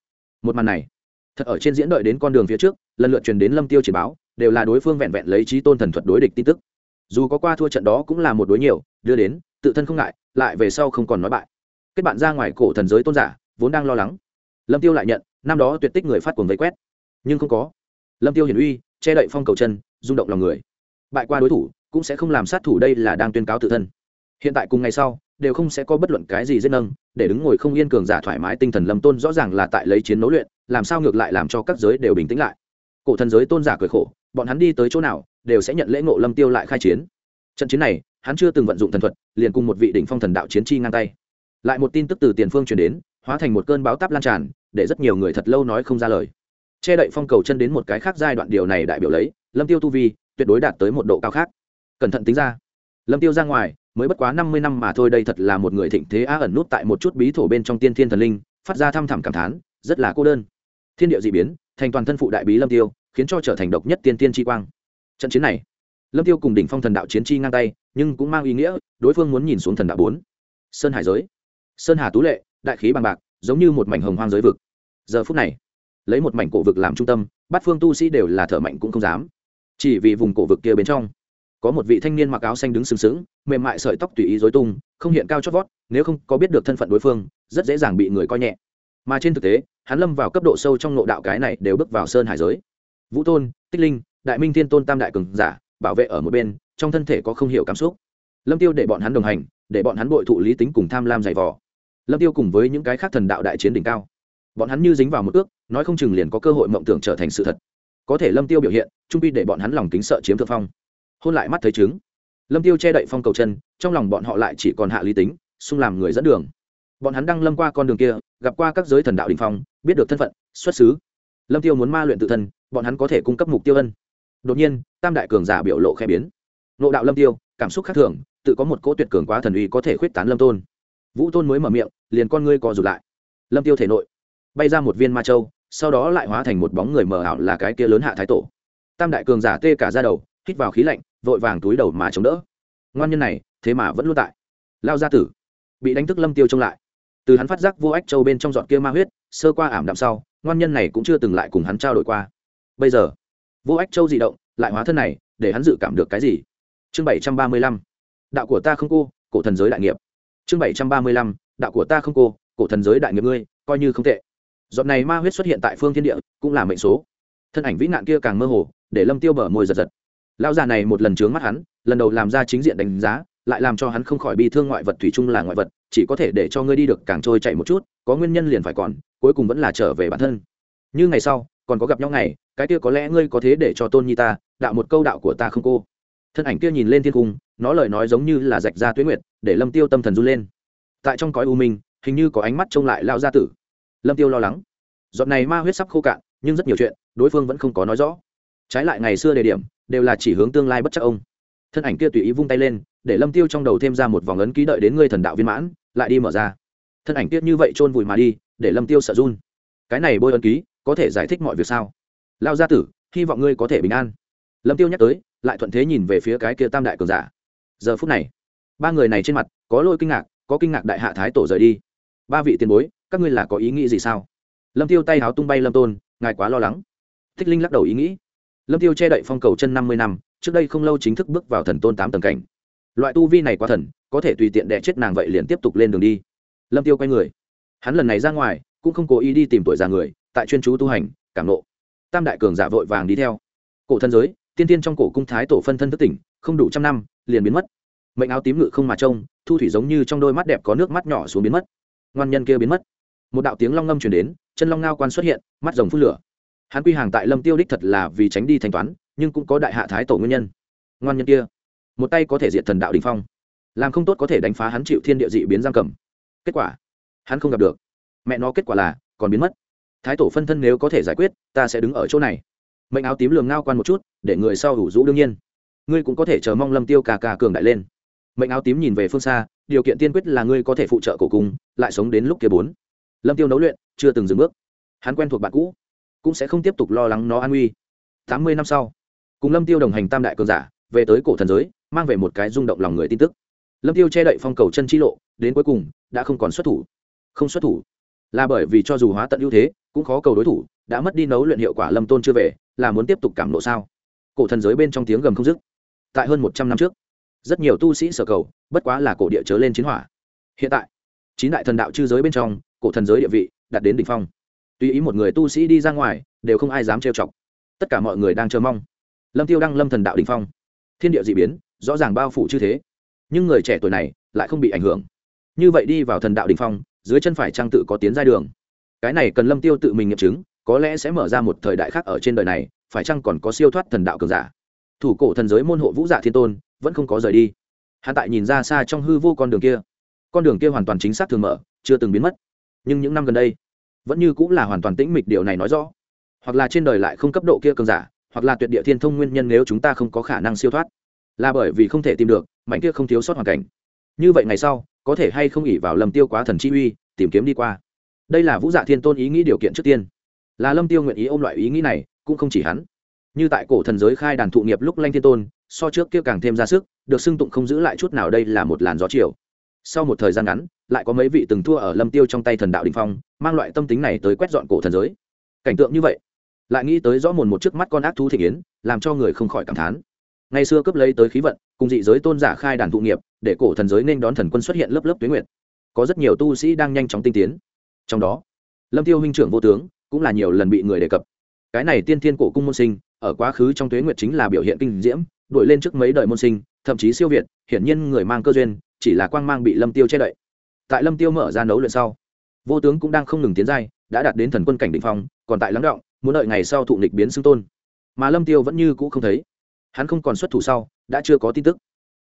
Một màn này, thật ở trên diễn đợi đến con đường phía trước, lần lượt truyền đến lâm tiêu chỉ báo, đều là đối phương vẹn vẹn lấy trí tôn thần thuật đối địch tin tức dù có qua thua trận đó cũng là một đối nhiều, đưa đến, tự thân không ngại, lại về sau không còn nói bại. Kết bạn ra ngoài cổ thần giới tôn giả, vốn đang lo lắng. Lâm tiêu lại nhận, năm đó tuyệt tích người phát cuồng vây quét. Nhưng không có. Lâm tiêu hiển uy, che đậy phong cầu chân, rung động lòng người. Bại qua đối thủ, cũng sẽ không làm sát thủ đây là đang tuyên cáo tự thân. Hiện tại cùng ngày sau, đều không sẽ có bất luận cái gì dễ nâng, để đứng ngồi không yên cường giả thoải mái tinh thần lâm tôn rõ ràng là tại lấy chiến nấu luyện, làm sao ngược lại làm cho các giới đều bình tĩnh lại. Cổ thần giới tôn giả cười khổ bọn hắn đi tới chỗ nào, đều sẽ nhận lễ ngộ lâm tiêu lại khai chiến. Trận chiến này, hắn chưa từng vận dụng thần thuật, liền cùng một vị đỉnh phong thần đạo chiến chi ngang tay. Lại một tin tức từ tiền phương truyền đến, hóa thành một cơn báo táp lan tràn, để rất nhiều người thật lâu nói không ra lời. Che đậy phong cầu chân đến một cái khác giai đoạn điều này đại biểu lấy, lâm tiêu tu vi tuyệt đối đạt tới một độ cao khác. Cẩn thận tính ra, lâm tiêu ra ngoài, mới bất quá năm mươi năm mà thôi, đây thật là một người thịnh thế á ẩn nút tại một chút bí thổ bên trong tiên thiên thần linh, phát ra thăm thẳm cảm thán, rất là cô đơn. Thiên địa dị biến thành toàn thân phụ đại bí lâm tiêu, khiến cho trở thành độc nhất tiên tiên chi quang. Trận chiến này, lâm tiêu cùng đỉnh phong thần đạo chiến chi ngang tay, nhưng cũng mang ý nghĩa, đối phương muốn nhìn xuống thần đạo bốn. Sơn hải giới, sơn hà tú lệ, đại khí bằng bạc, giống như một mảnh hồng hoang giới vực. Giờ phút này, lấy một mảnh cổ vực làm trung tâm, bát phương tu sĩ đều là thợ mạnh cũng không dám. Chỉ vì vùng cổ vực kia bên trong, có một vị thanh niên mặc áo xanh đứng sừng sững, mềm mại sợi tóc tùy ý dối tung, không hiện cao chót vót, nếu không có biết được thân phận đối phương, rất dễ dàng bị người coi nhẹ. Mà trên thực tế hắn lâm vào cấp độ sâu trong nội đạo cái này đều bước vào sơn hải giới. Vũ tôn, tích linh, đại minh thiên tôn tam đại cường giả, bảo vệ ở một bên, trong thân thể có không hiểu cảm xúc. Lâm tiêu để bọn hắn đồng hành, để bọn hắn bội thụ lý tính cùng tham lam dày vò. Lâm tiêu cùng với những cái khác thần đạo đại chiến đỉnh cao. Bọn hắn như dính vào một ước, nói không chừng liền có cơ hội mộng tưởng trở thành sự thật. Có thể lâm tiêu biểu hiện, trung pi để bọn hắn lòng kính sợ chiếm thượng phong. Hôn lại mắt thấy chứng lâm tiêu che đậy phong cầu chân, trong lòng bọn họ lại chỉ còn hạ lý tính, xung làm người dẫn đường bọn hắn đang lâm qua con đường kia, gặp qua các giới thần đạo đình phong, biết được thân phận, xuất xứ. Lâm tiêu muốn ma luyện tự thân, bọn hắn có thể cung cấp mục tiêu ân. Đột nhiên, tam đại cường giả biểu lộ khẽ biến. Nộ đạo lâm tiêu, cảm xúc khác thường, tự có một cỗ tuyệt cường quá thần uy có thể khuyết tán lâm tôn. Vũ tôn mới mở miệng, liền con ngươi co rụt lại. Lâm tiêu thể nội, bay ra một viên ma châu, sau đó lại hóa thành một bóng người mờ ảo là cái kia lớn hạ thái tổ. Tam đại cường giả tê cả ra đầu, hít vào khí lạnh, vội vàng túi đầu mà chống đỡ. Ngoan nhân này, thế mà vẫn luôn tại. Lao gia tử, bị đánh thức lâm tiêu trông lại từ hắn phát giác vô ách châu bên trong giọt kia ma huyết, sơ qua ảm đạm sau, ngoan nhân này cũng chưa từng lại cùng hắn trao đổi qua. Bây giờ, vô ách châu dị động, lại hóa thân này, để hắn dự cảm được cái gì? Chương bảy trăm ba mươi lăm. Đạo của ta không cô, cổ thần giới đại nghiệp. Chương bảy trăm ba mươi lăm. Đạo của ta không cô, cổ thần giới đại nghiệp ngươi, coi như không tệ. Giọt này ma huyết xuất hiện tại phương thiên địa, cũng là mệnh số. Thân ảnh vĩ nạn kia càng mơ hồ, để lâm tiêu bở môi giật giật. Lão già này một lần trướng mắt hắn, lần đầu làm ra chính diện đánh giá, lại làm cho hắn không khỏi bi thương ngoại vật thủy chung là ngoại vật chỉ có thể để cho ngươi đi được càng trôi chạy một chút, có nguyên nhân liền phải còn, cuối cùng vẫn là trở về bản thân. Như ngày sau, còn có gặp nhau ngày, cái kia có lẽ ngươi có thế để cho tôn nhi ta, đạo một câu đạo của ta không cô. Thân ảnh kia nhìn lên thiên cung, nó lời nói giống như là rạch ra tuyết nguyệt, để lâm tiêu tâm thần run lên. Tại trong cõi u minh, hình như có ánh mắt trông lại lao gia tử. Lâm tiêu lo lắng. Giọt này ma huyết sắp khô cạn, nhưng rất nhiều chuyện, đối phương vẫn không có nói rõ. Trái lại ngày xưa đề điểm, đều là chỉ hướng tương lai bất chắc ông. Thân ảnh kia tùy ý vung tay lên, để lâm tiêu trong đầu thêm ra một vòng ấn ký đợi đến ngươi thần đạo viên mãn lại đi mở ra. Thân ảnh tiếc như vậy chôn vùi mà đi, để lâm tiêu sợ run. Cái này bôi ân ký, có thể giải thích mọi việc sao? Lao gia tử, hy vọng ngươi có thể bình an. Lâm tiêu nhắc tới, lại thuận thế nhìn về phía cái kia tam đại cường giả. Giờ phút này, ba người này trên mặt, có lôi kinh ngạc, có kinh ngạc đại hạ thái tổ rời đi. Ba vị tiền bối, các ngươi là có ý nghĩ gì sao? Lâm tiêu tay háo tung bay lâm tôn, ngài quá lo lắng. Thích linh lắc đầu ý nghĩ. Lâm tiêu che đậy phong cầu chân năm mươi năm, trước đây không lâu chính thức bước vào thần tôn tám tầng cảnh loại tu vi này quá thần, có thể tùy tiện đẻ chết nàng vậy liền tiếp tục lên đường đi. Lâm tiêu quay người. Hắn lần này ra ngoài, cũng không cố ý đi tìm tuổi già người, tại chuyên chú tu hành, cảm nộ. Tam đại cường giả vội vàng đi theo. Cổ thân giới, tiên tiên trong cổ cung thái tổ phân thân thức tỉnh, không đủ trăm năm, liền biến mất. Mệnh áo tím ngự không mà trông, thu thủy giống như trong đôi mắt đẹp có nước mắt nhỏ xuống biến mất. Ngoan nhân kia biến mất. Một đạo tiếng long ngâm chuyển đến, chân long ngao quan xuất hiện, mắt rồng phun lửa. Hắn quy hàng tại lâm tiêu đích thật là vì tránh đi thanh toán, nhưng cũng có đại hạ thái tổ nguyên nhân. Ngoan nhân kia một tay có thể diệt thần đạo đình phong, làm không tốt có thể đánh phá hắn chịu thiên địa dị biến giam cầm. Kết quả, hắn không gặp được. Mẹ nó kết quả là, còn biến mất. Thái tổ phân thân nếu có thể giải quyết, ta sẽ đứng ở chỗ này. Mệnh áo tím lường ngao quan một chút, để người sau hủ rũ đương nhiên. Ngươi cũng có thể chờ mong lâm tiêu cà cà cường đại lên. Mệnh áo tím nhìn về phương xa, điều kiện tiên quyết là ngươi có thể phụ trợ cổ cung, lại sống đến lúc kia bốn. Lâm tiêu nấu luyện, chưa từng dừng bước. Hắn quen thuộc bạn cũ, cũng sẽ không tiếp tục lo lắng nó an nguy. Tám mươi năm sau, cùng lâm tiêu đồng hành tam đại cường giả về tới cổ thần giới, mang về một cái rung động lòng người tin tức. Lâm tiêu che đậy phong cầu chân chi lộ, đến cuối cùng, đã không còn xuất thủ. Không xuất thủ. Là bởi vì cho dù hóa tận ưu thế, cũng khó cầu đối thủ, đã mất đi nấu luyện hiệu quả lâm tôn chưa về, là muốn tiếp tục cảm lộ sao? Cổ thần giới bên trong tiếng gầm không dứt. Tại hơn một trăm năm trước, rất nhiều tu sĩ sở cầu, bất quá là cổ địa chớ lên chiến hỏa. Hiện tại, chín đại thần đạo chư giới bên trong, cổ thần giới địa vị đạt đến đỉnh phong. Tuy ý một người tu sĩ đi ra ngoài, đều không ai dám trêu chọc. Tất cả mọi người đang chờ mong. Lâm tiêu đăng lâm thần đạo đỉnh phong thiên địa dị biến, rõ ràng bao phủ chư thế. Nhưng người trẻ tuổi này lại không bị ảnh hưởng. Như vậy đi vào thần đạo đỉnh phong, dưới chân phải trang tự có tiến giai đường. Cái này cần lâm tiêu tự mình nghiệm chứng, có lẽ sẽ mở ra một thời đại khác ở trên đời này, phải chăng còn có siêu thoát thần đạo cường giả? Thủ cổ thần giới môn hộ vũ dạ thiên tôn, vẫn không có rời đi. Hạ tại nhìn ra xa trong hư vô con đường kia. Con đường kia hoàn toàn chính xác thường mở, chưa từng biến mất. Nhưng những năm gần đây, vẫn như cũng là hoàn toàn tĩnh mịch, điều này nói rõ. Hoặc là trên đời lại không cấp độ kia cường giả hoặc là tuyệt địa thiên thông nguyên nhân nếu chúng ta không có khả năng siêu thoát. Là bởi vì không thể tìm được mạnh kia không thiếu sót hoàn cảnh. Như vậy ngày sau, có thể hay không ỉ vào lâm tiêu quá thần chi uy, tìm kiếm đi qua. Đây là vũ dạ thiên tôn ý nghĩ điều kiện trước tiên. Là lâm tiêu nguyện ý ôm loại ý nghĩ này, cũng không chỉ hắn. Như tại cổ thần giới khai đàn thụ nghiệp lúc lanh thiên tôn, so trước kia càng thêm ra sức, được xưng tụng không giữ lại chút nào đây là một làn gió chiều. Sau một thời gian ngắn, lại có mấy vị từng thua ở lâm tiêu trong tay thần đạo đình phong, mang loại tâm tính này tới quét dọn cổ thần giới. Cảnh tượng như vậy lại nghĩ tới rõ mồn một trước mắt con ác thú thị kiến, làm cho người không khỏi cảm thán. Ngày xưa cướp lấy tới khí vận, cùng dị giới tôn giả khai đàn thụ nghiệp, để cổ thần giới nên đón thần quân xuất hiện lớp lớp tuyến nguyện có rất nhiều tu sĩ đang nhanh chóng tinh tiến. Trong đó, lâm tiêu huynh trưởng vô tướng cũng là nhiều lần bị người đề cập. Cái này tiên thiên cổ cung môn sinh, ở quá khứ trong tuế nguyệt chính là biểu hiện kinh diễm, đuổi lên trước mấy đời môn sinh, thậm chí siêu việt, hiển nhiên người mang cơ duyên, chỉ là quang mang bị lâm tiêu che đậy. Tại lâm tiêu mở ra nấu luyện sau, vô tướng cũng đang không ngừng tiến giai, đã đạt đến thần quân cảnh đỉnh phong, còn tại lắng động muốn đợi ngày sau thụ nghịch biến xưng tôn. Mà lâm tiêu vẫn như cũ không thấy. Hắn không còn xuất thủ sau, đã chưa có tin tức.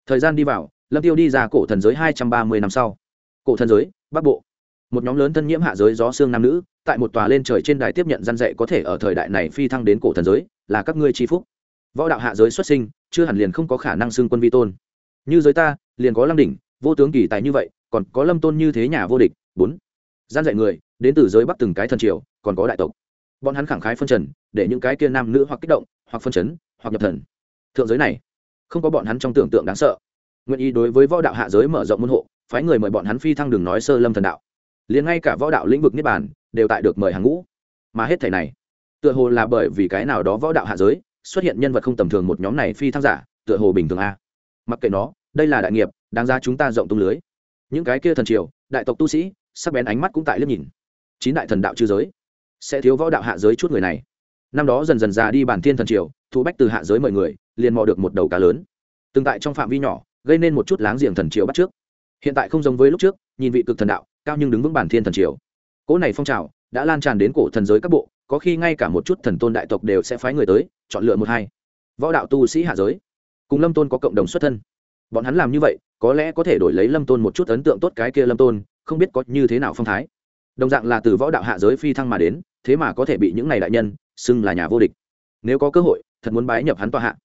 Thời gian đi vào, lâm tiêu đi ra cổ thần giới hai trăm ba mươi năm sau. Cổ thần giới, bắc bộ. Một nhóm lớn thân nhiễm hạ giới gió xương nam nữ, tại một tòa lên trời trên đài tiếp nhận gian dạy có thể ở thời đại này phi thăng đến cổ thần giới, là các ngươi tri phúc. Võ đạo hạ giới xuất sinh, chưa hẳn liền không có khả năng xưng quân vi tôn. Như giới ta, liền có lăng đỉnh, vô tướng kỳ tài như vậy, còn có lâm tôn như thế nhà vô địch. Bốn. Gian dạy người, đến từ giới bắc từng cái thần triều, còn có đại tộc bọn hắn khẳng khái phân trần, để những cái kia nam nữ hoặc kích động, hoặc phân chấn, hoặc nhập thần. Thượng giới này, không có bọn hắn trong tưởng tượng đáng sợ. Nguyện ý đối với võ đạo hạ giới mở rộng môn hộ, phái người mời bọn hắn phi thăng đường nói sơ lâm thần đạo. Liền ngay cả võ đạo lĩnh vực niết bàn đều tại được mời hàng ngũ. Mà hết thảy này, tựa hồ là bởi vì cái nào đó võ đạo hạ giới xuất hiện nhân vật không tầm thường một nhóm này phi thăng giả, tựa hồ bình thường a. Mặc kệ nó, đây là đại nghiệp, đáng ra chúng ta rộng tung lưới. Những cái kia thần triều, đại tộc tu sĩ, sắc bén ánh mắt cũng tại liếc nhìn. Chín đại thần đạo chư giới sẽ thiếu võ đạo hạ giới chút người này. Năm đó dần dần già đi bản thiên thần triều, thu bách từ hạ giới mọi người, liền mò được một đầu cá lớn. Tương tại trong phạm vi nhỏ, gây nên một chút láng giềng thần triều bắt trước. Hiện tại không giống với lúc trước, nhìn vị cực thần đạo, cao nhưng đứng vững bản thiên thần triều. Cỗ này phong trào đã lan tràn đến cổ thần giới các bộ, có khi ngay cả một chút thần tôn đại tộc đều sẽ phái người tới, chọn lựa một hai. Võ đạo tu sĩ hạ giới. Cùng lâm tôn có cộng đồng xuất thân. Bọn hắn làm như vậy, có lẽ có thể đổi lấy lâm tôn một chút ấn tượng tốt cái kia lâm tôn, không biết có như thế nào phong thái đồng dạng là từ võ đạo hạ giới phi thăng mà đến, thế mà có thể bị những này đại nhân xưng là nhà vô địch. Nếu có cơ hội, thật muốn bái nhập hắn tòa hạ.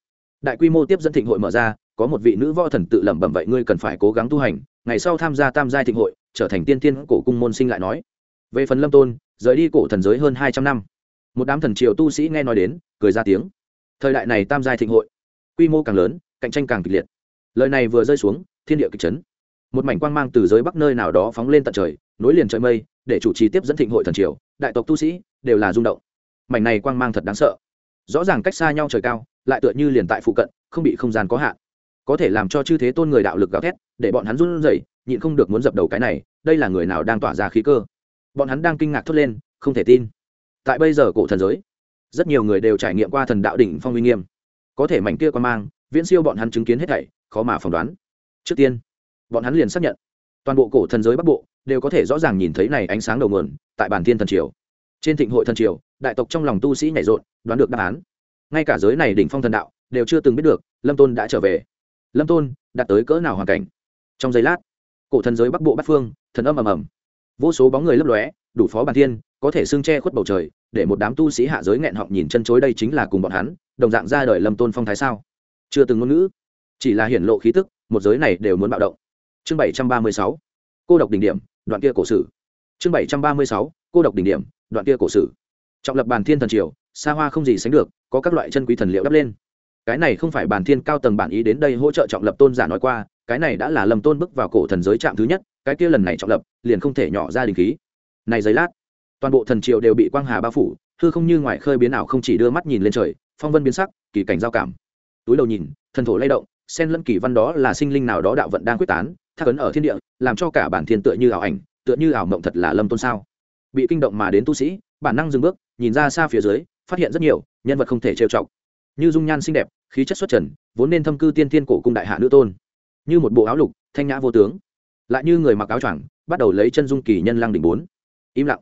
Đại quy mô tiếp dẫn thịnh hội mở ra, có một vị nữ võ thần tự lẩm bẩm vậy ngươi cần phải cố gắng tu hành, ngày sau tham gia tam giai thịnh hội, trở thành tiên tiên cổ cung môn sinh lại nói. Về phần lâm tôn, rời đi cổ thần giới hơn hai trăm năm. Một đám thần triều tu sĩ nghe nói đến, cười ra tiếng. Thời đại này tam giai thịnh hội, quy mô càng lớn, cạnh tranh càng kịch liệt. Lời này vừa rơi xuống, thiên địa kịch chấn. Một mảnh quang mang từ giới bắc nơi nào đó phóng lên tận trời nối liền trời mây, để chủ trì tiếp dẫn thịnh hội thần triều, đại tộc tu sĩ đều là rung động. Mảnh này quang mang thật đáng sợ. Rõ ràng cách xa nhau trời cao, lại tựa như liền tại phụ cận, không bị không gian có hạn. Có thể làm cho chư thế tôn người đạo lực gào thét, để bọn hắn run rẩy, nhịn không được muốn dập đầu cái này, đây là người nào đang tỏa ra khí cơ? Bọn hắn đang kinh ngạc thốt lên, không thể tin. Tại bây giờ cổ thần giới, rất nhiều người đều trải nghiệm qua thần đạo đỉnh phong uy nghiêm. Có thể mảnh kia quan mang, viễn siêu bọn hắn chứng kiến hết thảy, khó mà phỏng đoán. Trước tiên, bọn hắn liền xác nhận, toàn bộ cổ thần giới bắc bộ đều có thể rõ ràng nhìn thấy này ánh sáng đầu nguồn tại bản thiên thần triều. Trên thịnh hội thần triều, đại tộc trong lòng tu sĩ nhảy rộn, đoán được đáp án. Ngay cả giới này đỉnh phong thần đạo đều chưa từng biết được, lâm tôn đã trở về. Lâm tôn, đạt tới cỡ nào hoàn cảnh? Trong giây lát, cổ thần giới bắc bộ bắc phương, thần âm ầm ầm. Vô số bóng người lấp lóe, đủ phó bản thiên, có thể xương che khuất bầu trời, để một đám tu sĩ hạ giới nghẹn họng nhìn chân chối đây chính là cùng bọn hắn, đồng dạng ra đời lâm tôn phong thái sao? Chưa từng ngôn ngữ. Chỉ là hiển lộ khí tức, một giới này đều muốn bạo động. Chương bảy trăm ba mươi sáu, cô độc đỉnh điểm đoạn kia cổ sử. Chương bảy trăm ba mươi sáu, cô độc đỉnh điểm, đoạn kia cổ sử. Trọng lập bàn thiên thần triều, xa hoa không gì sánh được, có các loại chân quý thần liệu đắp lên. Cái này không phải bàn thiên cao tầng bản ý đến đây hỗ trợ trọng lập tôn giả nói qua, cái này đã là lầm tôn bước vào cổ thần giới trạm thứ nhất, cái kia lần này trọng lập, liền không thể nhỏ ra đình khí. Này giấy lát, toàn bộ thần triều đều bị quang hà bao phủ, hư không như ngoài khơi biến ảo không chỉ đưa mắt nhìn lên trời, phong vân biến sắc, kỳ cảnh giao cảm. Túi đầu nhìn, thần thổ lay động sen lẫn kỳ văn đó là sinh linh nào đó đạo vận đang quyết tán thác ấn ở thiên địa, làm cho cả bản thiên tựa như ảo ảnh, tựa như ảo mộng thật là lâm tôn sao. Bị kinh động mà đến tu sĩ, bản năng dừng bước, nhìn ra xa phía dưới, phát hiện rất nhiều, nhân vật không thể trêu chọc. Như dung nhan xinh đẹp, khí chất xuất trần, vốn nên thâm cư tiên thiên cổ cung đại hạ nữ tôn. Như một bộ áo lục, thanh nhã vô tướng. Lại như người mặc áo choàng, bắt đầu lấy chân dung kỳ nhân lăng đỉnh bốn. Im lặng.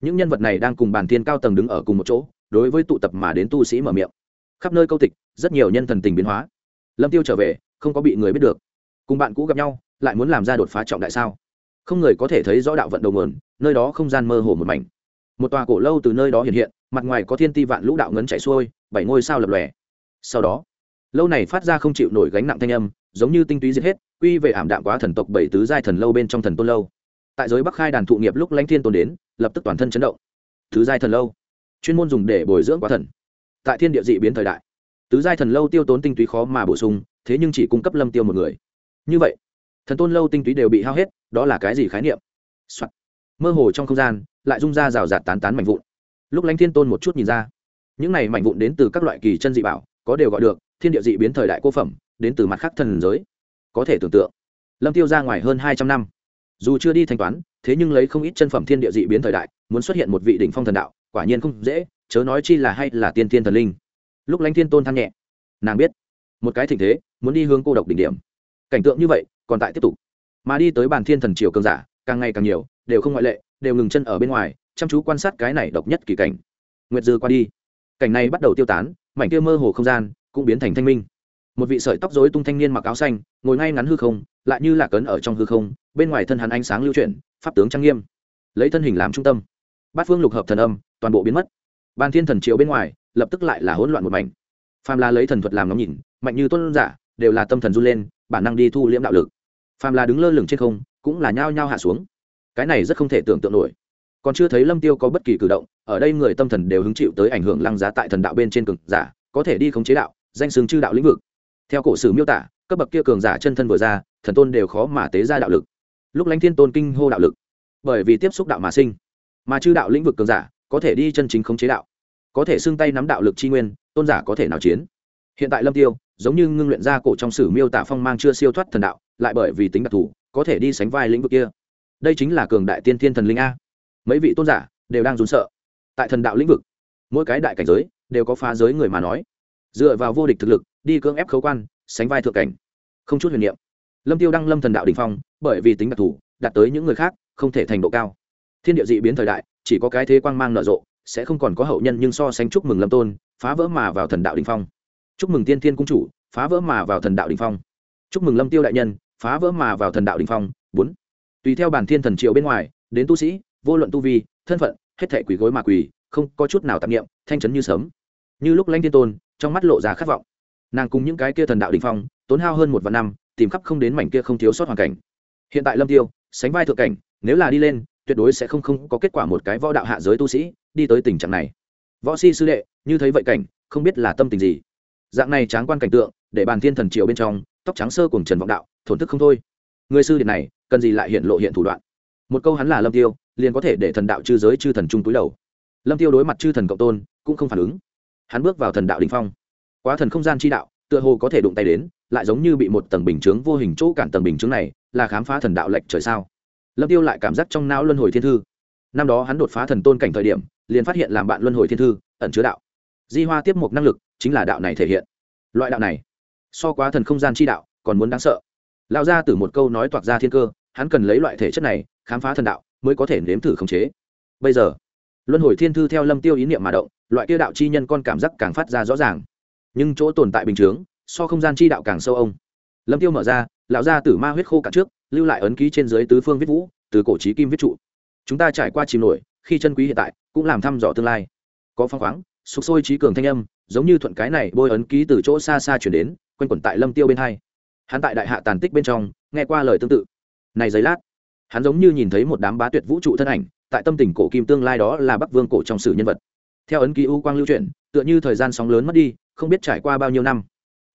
Những nhân vật này đang cùng bàn thiên cao tầng đứng ở cùng một chỗ, đối với tụ tập mà đến tu sĩ mở miệng. Khắp nơi câu tịch, rất nhiều nhân thần tình biến hóa. Lâm tiêu trở về, không có bị người biết được. Cùng bạn cũ gặp nhau lại muốn làm ra đột phá trọng đại sao? Không người có thể thấy rõ đạo vận đầu nguồn, nơi đó không gian mơ hồ một mảnh. Một tòa cổ lâu từ nơi đó hiện hiện, mặt ngoài có thiên ti vạn lũ đạo ngấn chảy xuôi, bảy ngôi sao lập lòe. Sau đó, lâu này phát ra không chịu nổi gánh nặng thanh âm, giống như tinh túy giết hết, quy về ảm đạm quá thần tộc bảy tứ giai thần lâu bên trong thần tôn lâu. Tại giới bắc khai đàn thụ nghiệp lúc lãnh thiên tôn đến, lập tức toàn thân chấn động. Thứ giai thần lâu, chuyên môn dùng để bồi dưỡng quá thần. Tại thiên địa dị biến thời đại, tứ giai thần lâu tiêu tốn tinh túy khó mà bổ sung, thế nhưng chỉ cung cấp lâm tiêu một người. Như vậy thần tôn lâu tinh túy đều bị hao hết, đó là cái gì khái niệm、Soạn. mơ hồ trong không gian, lại rung ra rào rạt tán tán mảnh vụn. Lúc lánh thiên tôn một chút nhìn ra, những này mảnh vụn đến từ các loại kỳ chân dị bảo, có đều gọi được, thiên địa dị biến thời đại cô phẩm, đến từ mặt khác thần giới. Có thể tưởng tượng, lâm tiêu ra ngoài hơn hai trăm năm, dù chưa đi thanh toán, thế nhưng lấy không ít chân phẩm thiên địa dị biến thời đại, muốn xuất hiện một vị đỉnh phong thần đạo, quả nhiên không dễ, chớ nói chi là hay là tiên thiên thần linh. Lúc lánh thiên tôn than nhẹ, nàng biết, một cái thịnh thế, muốn đi hướng cô độc đỉnh điểm. Cảnh tượng như vậy còn tại tiếp tục. Mà đi tới bàn thiên thần triều cường giả, càng ngày càng nhiều, đều không ngoại lệ, đều ngừng chân ở bên ngoài, chăm chú quan sát cái này độc nhất kỳ cảnh. Nguyệt dư qua đi. Cảnh này bắt đầu tiêu tán, mảnh kia mơ hồ không gian cũng biến thành thanh minh. Một vị sợi tóc rối tung thanh niên mặc áo xanh, ngồi ngay ngắn hư không, lại như là cấn ở trong hư không, bên ngoài thân hắn ánh sáng lưu chuyển, pháp tướng trang nghiêm. Lấy thân hình làm trung tâm. Bát phương lục hợp thần âm, toàn bộ biến mất. Ban thiên thần triều bên ngoài, lập tức lại là hỗn loạn một mảnh. Phàm là lấy thần thuật làm ngắm nhìn, mạnh như tôn giả, đều là tâm thần run lên, bản năng đi thu liễm đạo lực phàm là đứng lơ lửng trên không, cũng là nhao nhao hạ xuống. Cái này rất không thể tưởng tượng nổi. Còn chưa thấy lâm tiêu có bất kỳ cử động, ở đây người tâm thần đều hứng chịu tới ảnh hưởng lăng giá tại thần đạo bên trên cường giả, có thể đi khống chế đạo, danh xương chư đạo lĩnh vực. Theo cổ sử miêu tả, cấp bậc kia cường giả chân thân vừa ra, thần tôn đều khó mà tế ra đạo lực. Lúc lãnh thiên tôn kinh hô đạo lực, bởi vì tiếp xúc đạo mà sinh, mà chư đạo lĩnh vực cường giả có thể đi chân chính khống chế đạo, có thể xưng tay nắm đạo lực chi nguyên, tôn giả có thể nào chiến. Hiện tại lâm tiêu giống như ngưng luyện ra cổ trong sử miêu tả phong mang chưa siêu thoát thần đạo, lại bởi vì tính đặc thù, có thể đi sánh vai lĩnh vực kia. Đây chính là cường đại tiên thiên thần linh a. Mấy vị tôn giả đều đang run sợ. Tại thần đạo lĩnh vực, mỗi cái đại cảnh giới đều có phá giới người mà nói. Dựa vào vô địch thực lực, đi cưỡng ép khấu quan, sánh vai thượng cảnh, không chút huyền niệm. Lâm tiêu đăng lâm thần đạo đình phong, bởi vì tính đặc thù, đạt tới những người khác không thể thành độ cao. Thiên địa dị biến thời đại, chỉ có cái thế quang mang nở rộ, sẽ không còn có hậu nhân nhưng so sánh chúc mừng lâm tôn, phá vỡ mà vào thần đạo đình phong chúc mừng tiên thiên cung chủ, phá vỡ mà vào thần đạo đình phong. Chúc mừng lâm tiêu đại nhân, phá vỡ mà vào thần đạo đình phong. Bốn. Tùy theo bản thiên thần triệu bên ngoài, đến tu sĩ, vô luận tu vi, thân phận, hết thể quỷ gối mà quỳ, không có chút nào tạp nghiệm thanh chấn như sớm như lúc lãnh thiên tôn, trong mắt lộ ra khát vọng. Nàng cùng những cái kia thần đạo đình phong, tốn hao hơn một vạn năm, tìm khắp không đến mảnh kia không thiếu sót hoàn cảnh. Hiện tại lâm tiêu, sánh vai thượng cảnh, nếu là đi lên, tuyệt đối sẽ không không có kết quả một cái võ đạo hạ giới tu sĩ, đi tới tình trạng này. Võ si sư đệ, như thấy vậy cảnh, không biết là tâm tình gì dạng này tráng quan cảnh tượng, để bàn thiên thần triều bên trong, tóc trắng sơ cùng trần vọng đạo, thổn thức không thôi. Người sư điện này, cần gì lại hiện lộ hiện thủ đoạn? Một câu hắn là lâm tiêu, liền có thể để thần đạo chư giới chư thần chung túi đầu. Lâm tiêu đối mặt chư thần cộng tôn, cũng không phản ứng. Hắn bước vào thần đạo đình phong. Quá thần không gian chi đạo, tựa hồ có thể đụng tay đến, lại giống như bị một tầng bình chướng vô hình chỗ cản tầng bình chướng này, là khám phá thần đạo lệch trời sao? Lâm tiêu lại cảm giác trong não luân hồi thiên thư. Năm đó hắn đột phá thần tôn cảnh thời điểm, liền phát hiện làm bạn luân hồi thiên thư, ẩn chứa đạo di hoa tiếp một năng lực, chính là đạo này thể hiện. Loại đạo này, so quá thần không gian chi đạo, còn muốn đáng sợ. Lao ra từ một câu nói toạc ra thiên cơ, hắn cần lấy loại thể chất này, khám phá thần đạo, mới có thể nếm thử khống chế. Bây giờ, luân hồi thiên thư theo lâm tiêu ý niệm mà động, loại tiêu đạo chi nhân con cảm giác càng phát ra rõ ràng. Nhưng chỗ tồn tại bình chướng, so không gian chi đạo càng sâu ông. Lâm tiêu mở ra, lão gia tử ma huyết khô cả trước, lưu lại ấn ký trên dưới tứ phương viết vũ, từ cổ trí kim viết trụ. Chúng ta trải qua chìm nổi, khi chân quý hiện tại, cũng làm thăm dò tương lai. Có phong khoáng sục sôi trí cường thanh âm, giống như thuận cái này bôi ấn ký từ chỗ xa xa chuyển đến, quanh quẩn tại lâm tiêu bên hai. Hắn tại đại hạ tàn tích bên trong, nghe qua lời tương tự. Này giấy lát, hắn giống như nhìn thấy một đám bá tuyệt vũ trụ thân ảnh, tại tâm tình cổ kim tương lai đó là bắc vương cổ trong sử nhân vật. Theo ấn ký u quang lưu chuyển, tựa như thời gian sóng lớn mất đi, không biết trải qua bao nhiêu năm.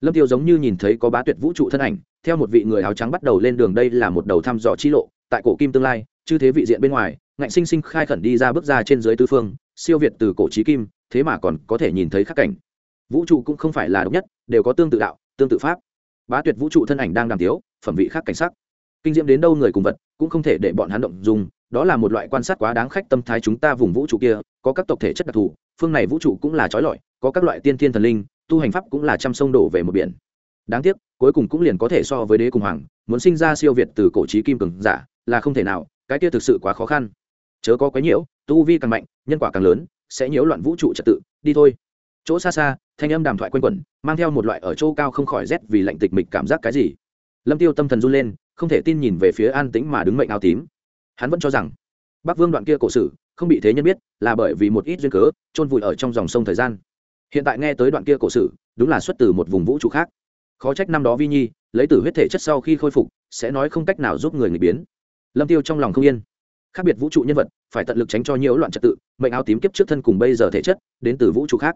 Lâm tiêu giống như nhìn thấy có bá tuyệt vũ trụ thân ảnh, theo một vị người áo trắng bắt đầu lên đường đây là một đầu thăm dò chi lộ, tại cổ kim tương lai, chư thế vị diện bên ngoài, ngạnh sinh sinh khai khẩn đi ra bước ra trên dưới tứ phương, siêu việt từ cổ trí kim thế mà còn có thể nhìn thấy khắc cảnh. Vũ trụ cũng không phải là độc nhất, đều có tương tự đạo, tương tự pháp. Bá tuyệt vũ trụ thân ảnh đang đàm tiếu, phẩm vị khác cảnh sắc. Kinh diễm đến đâu người cùng vật, cũng không thể để bọn hắn động dùng đó là một loại quan sát quá đáng khách tâm thái chúng ta vùng vũ trụ kia, có các tộc thể chất đặc thù, phương này vũ trụ cũng là trói lọi, có các loại tiên thiên thần linh, tu hành pháp cũng là trăm sông đổ về một biển. Đáng tiếc, cuối cùng cũng liền có thể so với đế cùng hoàng, muốn sinh ra siêu việt từ cổ trí kim cường giả, là không thể nào, cái kia thực sự quá khó khăn. Chớ có quấy nhiễu, tu vi càng mạnh, nhân quả càng lớn sẽ nhiễu loạn vũ trụ trật tự, đi thôi. Chỗ xa xa, thanh âm đàm thoại quanh quẩn, mang theo một loại ở chỗ cao không khỏi rét vì lạnh tịch mịch cảm giác cái gì. Lâm tiêu tâm thần run lên, không thể tin nhìn về phía an tĩnh mà đứng mệnh áo tím. Hắn vẫn cho rằng, bắc vương đoạn kia cổ sử, không bị thế nhân biết, là bởi vì một ít duyên cớ, chôn vùi ở trong dòng sông thời gian. Hiện tại nghe tới đoạn kia cổ sử, đúng là xuất từ một vùng vũ trụ khác. Khó trách năm đó vi nhi, lấy từ huyết thể chất sau khi khôi phục, sẽ nói không cách nào giúp người người biến. Lâm tiêu trong lòng không yên khác biệt vũ trụ nhân vật, phải tận lực tránh cho nhiễu loạn trật tự, mệnh áo tím kiếp trước thân cùng bây giờ thể chất, đến từ vũ trụ khác.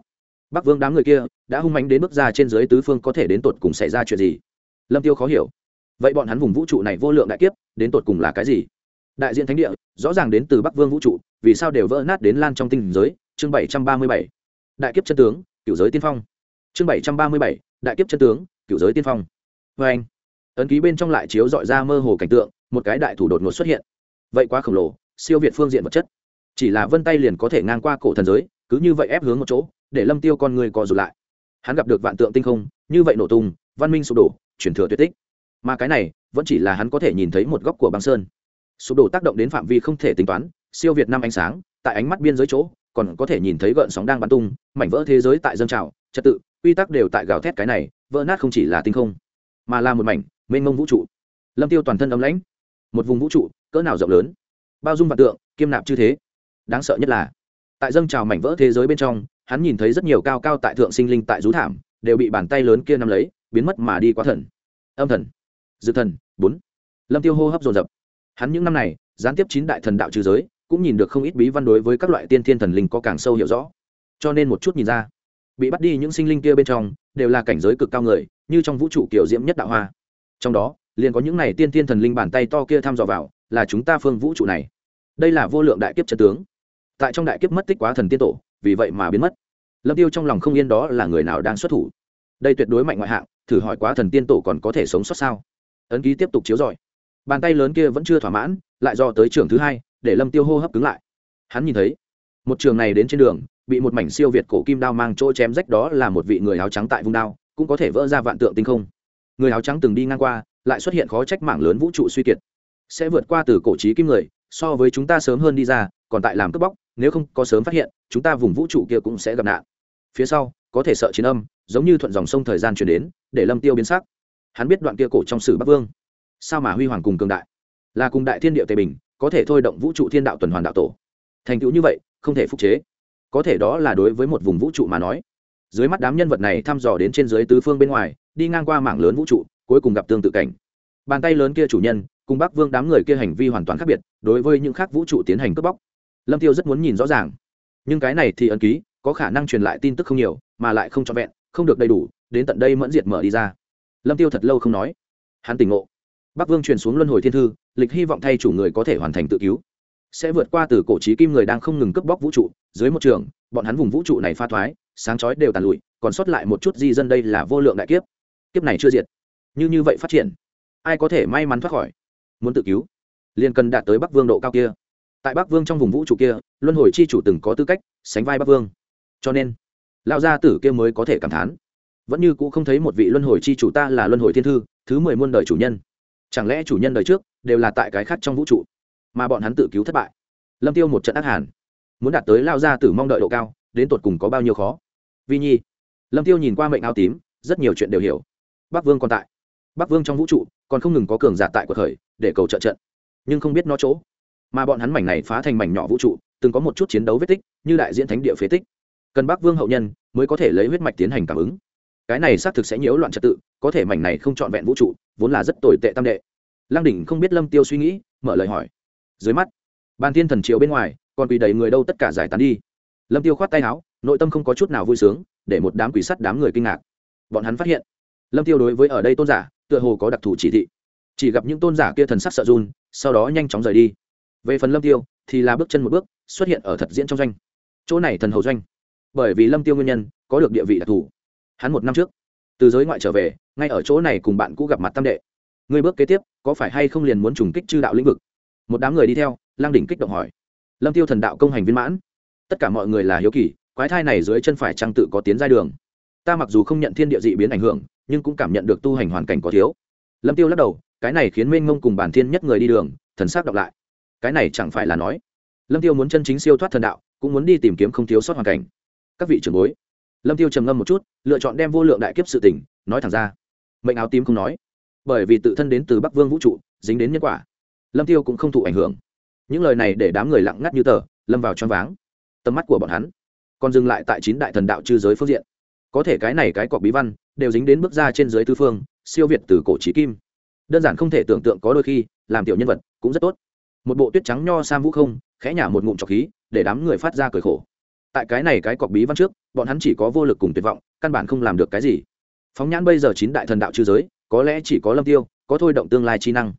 Bắc vương đám người kia, đã hung mạnh đến bước ra trên dưới tứ phương có thể đến tột cùng xảy ra chuyện gì? Lâm tiêu khó hiểu. Vậy bọn hắn vùng vũ trụ này vô lượng đại kiếp, đến tột cùng là cái gì? Đại diện thánh địa, rõ ràng đến từ bắc vương vũ trụ, vì sao đều vỡ nát đến lan trong tinh giới? Chương bảy trăm ba mươi bảy. Đại kiếp chân tướng cựu giới tiên phong. Chương bảy trăm ba mươi bảy. Đại kiếp chân tướng cựu giới tiên phong. Vê anh. Ấn ký bên trong lại chiếu dọi ra mơ hồ cảnh tượng, một cái đại thủ đột ngột xuất hiện vậy quá khổng lồ, siêu việt phương diện vật chất. Chỉ là vân tay liền có thể ngang qua cổ thần giới, cứ như vậy ép hướng một chỗ, để lâm tiêu con người co rụt lại. Hắn gặp được vạn tượng tinh không, như vậy nổ tung, văn minh sụp đổ chuyển thừa tuyệt tích. Mà cái này, vẫn chỉ là hắn có thể nhìn thấy một góc của băng sơn. Sụp đổ tác động đến phạm vi không thể tính toán, siêu việt năm ánh sáng, tại ánh mắt biên giới chỗ, còn có thể nhìn thấy gợn sóng đang bắn tung, mảnh vỡ thế giới tại dân trào, trật tự, quy tắc đều tại gào thét cái này, vỡ nát không chỉ là tinh không, mà là một mảnh mênh mông vũ trụ. Lâm tiêu toàn thân ấm lãnh một vùng vũ trụ, cỡ nào rộng lớn? Bao dung vạn tượng, kiêm nạp chư thế. Đáng sợ nhất là, tại dâng trào mảnh vỡ thế giới bên trong, hắn nhìn thấy rất nhiều cao cao tại thượng sinh linh tại rú thảm, đều bị bàn tay lớn kia nắm lấy, biến mất mà đi quá thần. Âm thần. Dự thần. Bốn. Lâm tiêu hô hấp dồn dập. Hắn những năm này, gián tiếp chín đại thần đạo trừ giới, cũng nhìn được không ít bí văn đối với các loại tiên thiên thần linh có càng sâu hiểu rõ. Cho nên một chút nhìn ra, bị bắt đi những sinh linh kia bên trong, đều là cảnh giới cực cao người, như trong vũ trụ kiểu diễm nhất đạo hoa. Trong đó liền có những này tiên tiên thần linh bàn tay to kia thăm dò vào, là chúng ta phương vũ trụ này. Đây là vô lượng đại kiếp chân tướng. Tại trong đại kiếp mất tích quá thần tiên tổ, vì vậy mà biến mất. Lâm tiêu trong lòng không yên đó là người nào đang xuất thủ. Đây tuyệt đối mạnh ngoại hạng, thử hỏi quá thần tiên tổ còn có thể sống sót sao? Ấn ký tiếp tục chiếu rọi. Bàn tay lớn kia vẫn chưa thỏa mãn, lại do tới trường thứ hai, để lâm tiêu hô hấp cứng lại. Hắn nhìn thấy, một trường này đến trên đường, bị một mảnh siêu việt cổ kim đao mang chỗ chém rách đó là một vị người áo trắng tại vùng đao, cũng có thể vỡ ra vạn tượng tinh không. Người áo trắng từng đi ngang qua lại xuất hiện khó trách mảng lớn vũ trụ suy kiệt. Sẽ vượt qua từ cổ trí kim người, so với chúng ta sớm hơn đi ra, còn tại làm cướp bóc, nếu không có sớm phát hiện, chúng ta vùng vũ trụ kia cũng sẽ gặp nạn. Phía sau, có thể sợ chiến âm, giống như thuận dòng sông thời gian chuyển đến, để lâm tiêu biến sắc. Hắn biết đoạn kia cổ trong sử bắc vương. Sao mà huy hoàng cùng cường đại? Là cùng đại thiên địa tề bình, có thể thôi động vũ trụ thiên đạo tuần hoàn đạo tổ. Thành tựu như vậy, không thể phục chế. Có thể đó là đối với một vùng vũ trụ mà nói. Dưới mắt đám nhân vật này thăm dò đến trên dưới tứ phương bên ngoài, đi ngang qua mảng lớn vũ trụ cuối cùng gặp tương tự cảnh. Bàn tay lớn kia chủ nhân, cùng bắc vương đám người kia hành vi hoàn toàn khác biệt, đối với những khác vũ trụ tiến hành cướp bóc. Lâm tiêu rất muốn nhìn rõ ràng. Nhưng cái này thì ấn ký, có khả năng truyền lại tin tức không nhiều, mà lại không trọn vẹn, không được đầy đủ, đến tận đây mẫn diệt mở đi ra. Lâm tiêu thật lâu không nói. Hắn tỉnh ngộ. Bắc vương truyền xuống luân hồi thiên thư, lịch hy vọng thay chủ người có thể hoàn thành tự cứu. Sẽ vượt qua từ cổ trí kim người đang không ngừng cướp bóc vũ trụ, dưới một trường, bọn hắn vùng vũ trụ này pha thoái, sáng chói đều tàn lụi, còn sót lại một chút di dân đây là vô lượng đại kiếp. Kiếp này chưa diệt như như vậy phát triển, ai có thể may mắn thoát khỏi? Muốn tự cứu, liền cần đạt tới bắc vương độ cao kia. Tại bắc vương trong vùng vũ trụ kia, luân hồi chi chủ từng có tư cách sánh vai bắc vương. Cho nên, lão gia tử kia mới có thể cảm thán. Vẫn như cũ không thấy một vị luân hồi chi chủ ta là luân hồi thiên thư, thứ mười muôn đời chủ nhân. Chẳng lẽ chủ nhân đời trước đều là tại cái khác trong vũ trụ, mà bọn hắn tự cứu thất bại? Lâm tiêu một trận ác hàn. Muốn đạt tới lao gia tử mong đợi độ cao, đến tột cùng có bao nhiêu khó? Vi nhi. Lâm tiêu nhìn qua mệnh áo tím, rất nhiều chuyện đều hiểu. Bắc vương còn tại bắc vương trong vũ trụ còn không ngừng có cường giả tại của khởi để cầu trợ trận, nhưng không biết nó chỗ. Mà bọn hắn mảnh này phá thành mảnh nhỏ vũ trụ, từng có một chút chiến đấu vết tích, như đại diễn thánh địa phế tích. Cần bắc vương hậu nhân mới có thể lấy huyết mạch tiến hành cảm ứng. Cái này xác thực sẽ nhiễu loạn trật tự, có thể mảnh này không trọn vẹn vũ trụ vốn là rất tồi tệ tam đệ. Lăng đỉnh không biết lâm tiêu suy nghĩ, mở lời hỏi. Dưới mắt ban thiên thần triều bên ngoài còn quỳ đầy người đâu tất cả giải tán đi. Lâm tiêu khoát tay áo, nội tâm không có chút nào vui sướng, để một đám quỷ sắt đám người kinh ngạc. Bọn hắn phát hiện, lâm tiêu đối với ở đây tôn giả tựa hồ có đặc thù chỉ thị. Chỉ gặp những tôn giả kia thần sắc sợ run, sau đó nhanh chóng rời đi. Về phần lâm tiêu, thì là bước chân một bước, xuất hiện ở thật diễn trong doanh. Chỗ này thần hầu doanh. Bởi vì lâm tiêu nguyên nhân, có được địa vị đặc thù. Hắn một năm trước, từ giới ngoại trở về, ngay ở chỗ này cùng bạn cũ gặp mặt tam đệ. Người bước kế tiếp, có phải hay không liền muốn trùng kích chư đạo lĩnh vực? Một đám người đi theo, lang đỉnh kích động hỏi. Lâm tiêu thần đạo công hành viên mãn. Tất cả mọi người là hiếu kỳ, quái thai này dưới chân phải trang tự có tiến giai đường? Ta mặc dù không nhận thiên địa dị biến ảnh hưởng, nhưng cũng cảm nhận được tu hành hoàn cảnh có thiếu. Lâm tiêu lắc đầu, cái này khiến minh ngông cùng bản thiên nhất người đi đường, thần sắc đọc lại. Cái này chẳng phải là nói. Lâm tiêu muốn chân chính siêu thoát thần đạo, cũng muốn đi tìm kiếm không thiếu sót hoàn cảnh. Các vị trưởng bối. Lâm tiêu trầm ngâm một chút, lựa chọn đem vô lượng đại kiếp sự tình, nói thẳng ra. Mệnh áo tím không nói. Bởi vì tự thân đến từ bắc vương vũ trụ, dính đến nhân quả. Lâm tiêu cũng không thụ ảnh hưởng. Những lời này để đám người lặng ngắt như tờ, lâm vào choáng váng. Tầm mắt của bọn hắn còn dừng lại tại chín đại thần đạo chư giới phương diện có thể cái này cái cọc bí văn, đều dính đến bước ra trên dưới tư phương, siêu việt từ cổ trí kim. Đơn giản không thể tưởng tượng có đôi khi, làm tiểu nhân vật cũng rất tốt. Một bộ tuyết trắng nho sam vũ không, khẽ nhả một ngụm trọc khí, để đám người phát ra cười khổ. Tại cái này cái cọc bí văn trước, bọn hắn chỉ có vô lực cùng tuyệt vọng, căn bản không làm được cái gì. Phóng nhãn bây giờ chín đại thần đạo chư giới, có lẽ chỉ có lâm tiêu, có thôi động tương lai chi năng.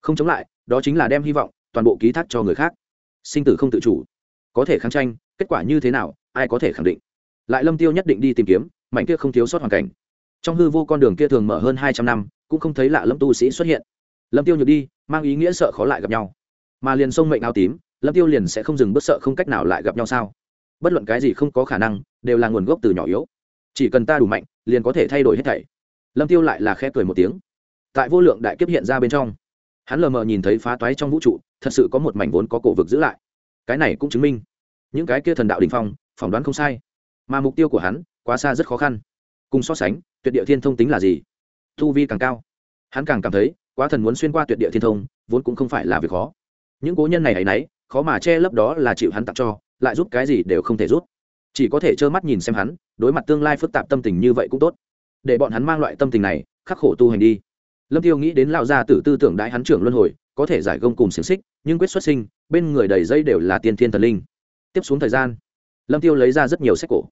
Không chống lại, đó chính là đem hy vọng, toàn bộ ký thác cho người khác. Sinh tử không tự chủ. Có thể kháng tranh, kết quả như thế nào, ai có thể khẳng định? Lại lâm tiêu nhất định đi tìm kiếm mảnh kia không thiếu sót hoàn cảnh. Trong hư vô con đường kia thường mở hơn hai trăm năm, cũng không thấy lạ lâm tu sĩ xuất hiện. Lâm tiêu nhược đi, mang ý nghĩa sợ khó lại gặp nhau. Mà liền sông mệnh áo tím, lâm tiêu liền sẽ không dừng bước sợ không cách nào lại gặp nhau sao? Bất luận cái gì không có khả năng, đều là nguồn gốc từ nhỏ yếu. Chỉ cần ta đủ mạnh, liền có thể thay đổi hết thảy. Lâm tiêu lại là khẽ cười một tiếng. Tại vô lượng đại kiếp hiện ra bên trong, hắn lờ mờ nhìn thấy phá toái trong vũ trụ, thật sự có một mảnh vốn có cổ vực giữ lại. Cái này cũng chứng minh, những cái kia thần đạo đình phong, phỏng đoán không sai. Mà mục tiêu của hắn quá xa rất khó khăn. Cùng so sánh, tuyệt địa thiên thông tính là gì? Thu vi càng cao, hắn càng cảm thấy, quá thần muốn xuyên qua tuyệt địa thiên thông, vốn cũng không phải là việc khó. Những cố nhân này ấ y n ấ y khó mà che lấp đó là chịu hắn tặng cho, lại giúp cái gì đều không thể rút chỉ có thể trơ mắt nhìn xem hắn, đối mặt tương lai phức tạp tâm tình như vậy cũng tốt. Để bọn hắn mang loại tâm tình này, khắc khổ tu hành đi. Lâm tiêu nghĩ đến lao gia tử tư tưởng đại hắn trưởng luân hồi, có thể giải gông cùng xiềng xích, nhưng quyết xuất sinh, bên người đầy dây đều là tiên thiên thần linh. Tiếp xuống thời gian, lâm tiêu lấy ra rất nhiều sách cổ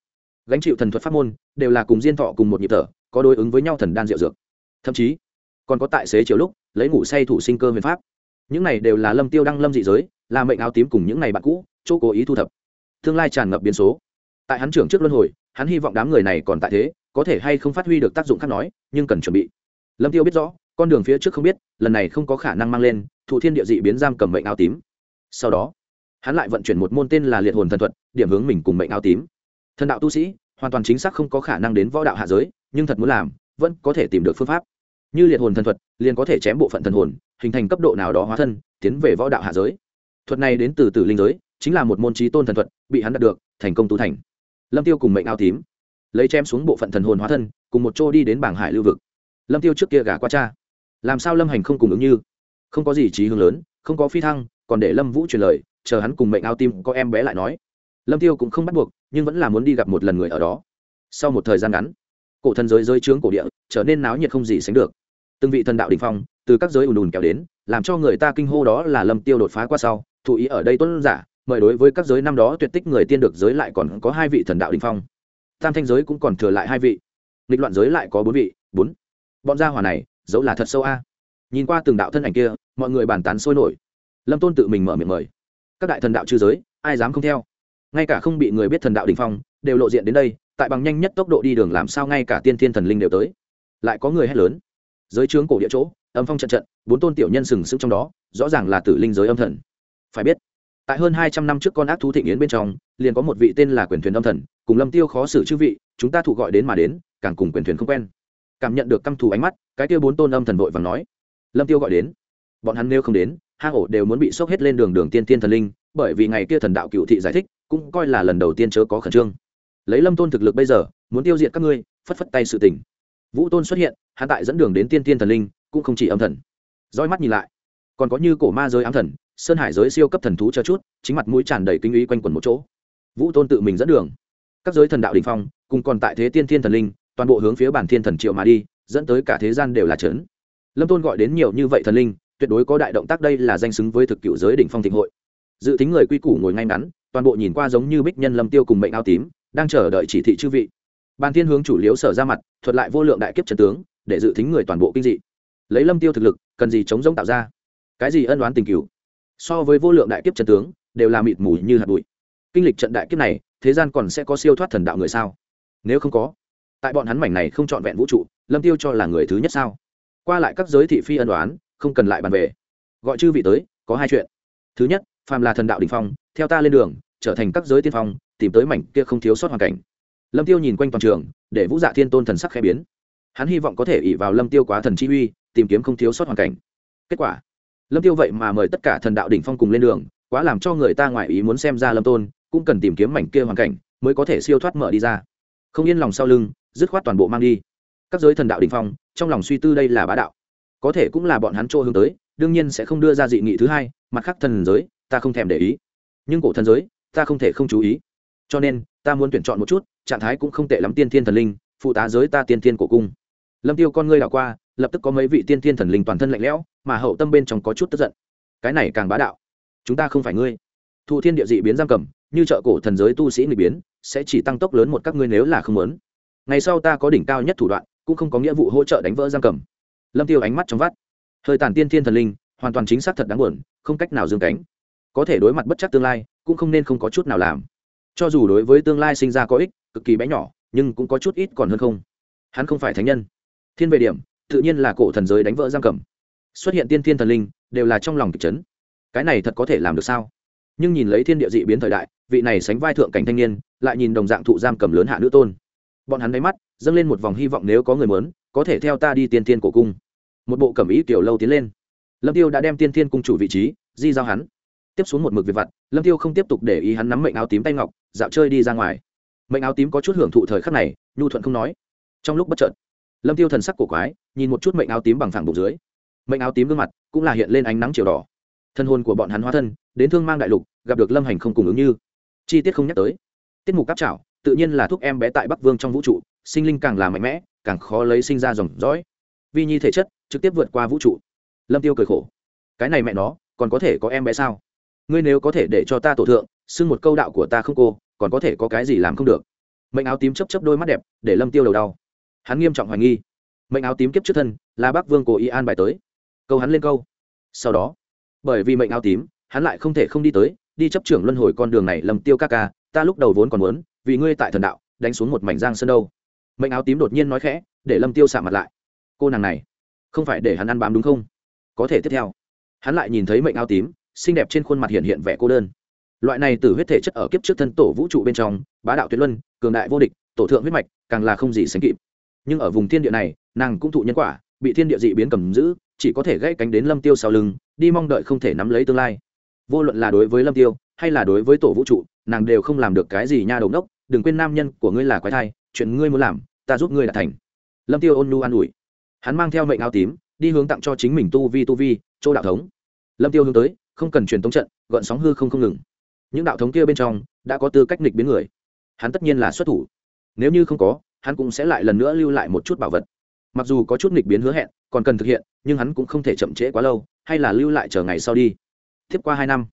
gánh chịu thần thuật pháp môn, đều là cùng diên thọ cùng một nhịp thở, có đối ứng với nhau thần đan diệu dược. Thậm chí, còn có tại xế chiều lúc, lấy ngủ say thủ sinh cơ huyền pháp. Những này đều là lâm tiêu đăng lâm dị giới, là mệnh áo tím cùng những này bạn cũ, chỗ cố ý thu thập. Tương lai tràn ngập biến số. Tại hắn trưởng trước luân hồi, hắn hy vọng đám người này còn tại thế, có thể hay không phát huy được tác dụng khác nói, nhưng cần chuẩn bị. Lâm tiêu biết rõ, con đường phía trước không biết, lần này không có khả năng mang lên, thụ thiên địa dị biến giam cầm mệnh áo tím. Sau đó, hắn lại vận chuyển một môn tên là liệt hồn thần thuật, điểm hướng mình cùng mệnh áo tím thần đạo tu sĩ, hoàn toàn chính xác không có khả năng đến võ đạo hạ giới, nhưng thật muốn làm, vẫn có thể tìm được phương pháp. Như liệt hồn thần thuật, liền có thể chém bộ phận thần hồn, hình thành cấp độ nào đó hóa thân, tiến về võ đạo hạ giới. Thuật này đến từ tử linh giới, chính là một môn trí tôn thần thuật, bị hắn đạt được, thành công tu thành. Lâm tiêu cùng mệnh ao tím, lấy chém xuống bộ phận thần hồn hóa thân, cùng một chỗ đi đến bảng hải lưu vực. Lâm tiêu trước kia gả qua cha. Làm sao lâm hành không cùng ứng như? Không có gì trí hướng lớn, không có phi thăng, còn để lâm vũ truyền lời, chờ hắn cùng mệnh ao tim có em bé lại nói lâm tiêu cũng không bắt buộc, nhưng vẫn là muốn đi gặp một lần người ở đó. Sau một thời gian ngắn, cổ thần giới rơi trướng cổ địa trở nên náo nhiệt không gì sánh được. Từng vị thần đạo đình phong, từ các giới ùn ùn kéo đến, làm cho người ta kinh hô đó là lâm tiêu đột phá qua sau, thụ ý ở đây tuân giả, mời đối với các giới năm đó tuyệt tích người tiên được giới lại còn có hai vị thần đạo đình phong. Tam thanh giới cũng còn thừa lại hai vị, nghịch loạn giới lại có bốn vị, bốn. Bọn gia hỏa này, dẫu là thật sâu a. Nhìn qua từng đạo thân ảnh kia, mọi người bàn tán sôi nổi. Lâm tôn tự mình mở miệng mời. Các đại thần đạo chư giới, ai dám không theo? Ngay cả không bị người biết thần đạo đình phong, đều lộ diện đến đây, tại bằng nhanh nhất tốc độ đi đường làm sao ngay cả tiên thiên thần linh đều tới. Lại có người hét lớn. Giới trướng cổ địa chỗ, âm phong trận trận, bốn tôn tiểu nhân sừng sững trong đó, rõ ràng là tử linh giới âm thần. Phải biết, tại hơn hai trăm năm trước con ác thú thịnh yến bên trong, liền có một vị tên là quyền thuyền âm thần, cùng lâm tiêu khó xử chư vị, chúng ta thụ gọi đến mà đến, càng cùng quyền thuyền không quen. Cảm nhận được căm thù ánh mắt, cái tiêu bốn tôn âm thần vội và nói. Lâm tiêu gọi đến. Bọn hắn nếu không đến, hang ổ đều muốn bị sốc hết lên đường đường tiên tiên thần linh, bởi vì ngày kia thần đạo cựu thị giải thích cũng coi là lần đầu tiên chớ có khẩn trương. Lấy lâm tôn thực lực bây giờ, muốn tiêu diệt các ngươi, phất phất tay sự tỉnh vũ tôn xuất hiện hạ tại dẫn đường đến tiên tiên thần linh, cũng không chỉ âm thần. Roi mắt nhìn lại, còn có như cổ ma giới ám thần, sơn hải giới siêu cấp thần thú cho chút, chính mặt mũi tràn đầy kinh ý quanh quẩn một chỗ. Vũ tôn tự mình dẫn đường. Các giới thần đạo đình phong, cùng còn tại thế tiên thiên thần linh, toàn bộ hướng phía bản thiên thần triệu mà đi, dẫn tới cả thế gian đều là trấn. Lâm tôn gọi đến nhiều như vậy thần linh, tuyệt đối có đại động tác đây là danh xứng với thực cựu giới đỉnh phong thịnh hội. Dự tính người quy củ ngồi ngay ngắn toàn bộ nhìn qua giống như bích nhân lâm tiêu cùng mệnh áo tím, đang chờ đợi chỉ thị chư vị. Ban thiên hướng chủ liếu sở ra mặt, thuật lại vô lượng đại kiếp trần tướng, để dự tính người toàn bộ kinh dị. Lấy lâm tiêu thực lực, cần gì chống giống tạo ra? Cái gì ân đoán tình cửu? So với vô lượng đại kiếp trần tướng, đều là mịt mù như hạt bụi. Kinh lịch trận đại kiếp này, thế gian còn sẽ có siêu thoát thần đạo người sao? Nếu không có, tại bọn hắn mảnh này không trọn vẹn vũ trụ, lâm tiêu cho là người thứ nhất sao? Qua lại các giới thị phi ân đoán không cần lại bàn về. Gọi chư vị tới, có hai chuyện. Thứ nhất, phàm là thần đạo đình phong theo ta lên đường, trở thành các giới tiên phong, tìm tới mảnh kia không thiếu sót hoàn cảnh. Lâm tiêu nhìn quanh toàn trường, để vũ dạ thiên tôn thần sắc khẽ biến. Hắn hy vọng có thể ỉ vào lâm tiêu quá thần chi uy, tìm kiếm không thiếu sót hoàn cảnh. Kết quả, lâm tiêu vậy mà mời tất cả thần đạo đỉnh phong cùng lên đường, quá làm cho người ta ngoại ý muốn xem ra lâm tôn cũng cần tìm kiếm mảnh kia hoàn cảnh mới có thể siêu thoát mở đi ra. Không yên lòng sau lưng, dứt khoát toàn bộ mang đi. Các giới thần đạo đỉnh phong, trong lòng suy tư đây là bá đạo. Có thể cũng là bọn hắn trô hướng tới, đương nhiên sẽ không đưa ra dị nghị thứ hai, mặt khác thần giới, ta không thèm để ý nhưng cổ thần giới, ta không thể không chú ý. Cho nên, ta muốn tuyển chọn một chút, trạng thái cũng không tệ lắm tiên thiên thần linh, phụ tá giới ta tiên thiên cổ cung. Lâm tiêu con ngươi đảo qua, lập tức có mấy vị tiên thiên thần linh toàn thân lạnh lẽo, mà hậu tâm bên trong có chút tức giận. Cái này càng bá đạo. Chúng ta không phải ngươi. Thụ thiên địa dị biến giam cầm, như chợ cổ thần giới tu sĩ người biến, sẽ chỉ tăng tốc lớn một các ngươi nếu là không muốn. Ngày sau ta có đỉnh cao nhất thủ đoạn, cũng không có nghĩa vụ hỗ trợ đánh vỡ giam cầm. Lâm tiêu ánh mắt trong vắt. Hơi tàn tiên thiên thần linh, hoàn toàn chính xác thật đáng buồn, không cách nào dương cánh có thể đối mặt bất chắc tương lai, cũng không nên không có chút nào làm. Cho dù đối với tương lai sinh ra có ích, cực kỳ bé nhỏ, nhưng cũng có chút ít còn hơn không. Hắn không phải thánh nhân. Thiên về điểm, tự nhiên là cổ thần giới đánh vỡ giam cầm. Xuất hiện tiên thiên thần linh, đều là trong lòng kịch chấn. Cái này thật có thể làm được sao? Nhưng nhìn lấy thiên địa dị biến thời đại, vị này sánh vai thượng cảnh thanh niên, lại nhìn đồng dạng thụ giam cầm lớn hạ nữ tôn. Bọn hắn đáy mắt, dâng lên một vòng hy vọng nếu có người muốn, có thể theo ta đi tiên thiên cổ cung. Một bộ cẩm ý tiểu lâu tiến lên. Lâm tiêu đã đem tiên thiên cung chủ vị trí, di giao hắn tiếp xuống một mực việc vặt, lâm tiêu không tiếp tục để ý hắn nắm mệnh áo tím tay ngọc, dạo chơi đi ra ngoài. Mệnh áo tím có chút hưởng thụ thời khắc này, nhu thuận không nói. Trong lúc bất chợt, lâm tiêu thần sắc cổ quái, nhìn một chút mệnh áo tím bằng phẳng bụng dưới. Mệnh áo tím gương mặt cũng là hiện lên ánh nắng chiều đỏ. Thân hồn của bọn hắn hóa thân, đến thương mang đại lục, gặp được lâm hành không cùng ứng như. Chi tiết không nhắc tới. Tiết mục cáp trảo, tự nhiên là thuốc em bé tại bắc vương trong vũ trụ, sinh linh càng là mạnh mẽ, càng khó lấy sinh ra dòng dõi. Vi nhi thể chất trực tiếp vượt qua vũ trụ. Lâm tiêu cười khổ. Cái này mẹ nó, còn có thể có em bé sao? Ngươi nếu có thể để cho ta tổ thượng, xưng một câu đạo của ta không cô, còn có thể có cái gì làm không được? Mệnh áo tím chấp chấp đôi mắt đẹp, để lâm tiêu đầu đau. Hắn nghiêm trọng hoài nghi. Mệnh áo tím kiếp trước thân, là bác vương cố ý an bài tới. Câu hắn lên câu. Sau đó, bởi vì mệnh áo tím, hắn lại không thể không đi tới, đi chấp trưởng luân hồi con đường này lâm tiêu ca ca, ta lúc đầu vốn còn muốn, vì ngươi tại thần đạo, đánh xuống một mảnh giang sơn đâu. Mệnh áo tím đột nhiên nói khẽ, để lâm tiêu xạ mặt lại. Cô nàng này, không phải để hắn ăn bám đúng không? Có thể tiếp theo. Hắn lại nhìn thấy mệnh áo tím xinh đẹp trên khuôn mặt hiện hiện vẻ cô đơn. Loại này từ huyết thể chất ở kiếp trước thân tổ vũ trụ bên trong, bá đạo tuyệt luân, cường đại vô địch, tổ thượng huyết mạch, càng là không gì sánh kịp. Nhưng ở vùng thiên địa này, nàng cũng thụ nhân quả, bị thiên địa dị biến cầm giữ, chỉ có thể gãy cánh đến lâm tiêu sau lưng, đi mong đợi không thể nắm lấy tương lai. Vô luận là đối với lâm tiêu, hay là đối với tổ vũ trụ, nàng đều không làm được cái gì nha đầu đốc đừng quên nam nhân của ngươi là quái thai, chuyện ngươi muốn làm, ta giúp ngươi đạt thành. Lâm tiêu ôn nu an ủi. Hắn mang theo mệnh áo tím, đi hướng tặng cho chính mình tu vi tu vi, chỗ đạo thống. Lâm tiêu hướng tới không cần truyền tống trận, gọn sóng hư không không ngừng. Những đạo thống kia bên trong đã có tư cách nghịch biến người. Hắn tất nhiên là xuất thủ. Nếu như không có, hắn cũng sẽ lại lần nữa lưu lại một chút bảo vật. Mặc dù có chút nghịch biến hứa hẹn, còn cần thực hiện, nhưng hắn cũng không thể chậm trễ quá lâu, hay là lưu lại chờ ngày sau đi. Tiếp qua hai năm,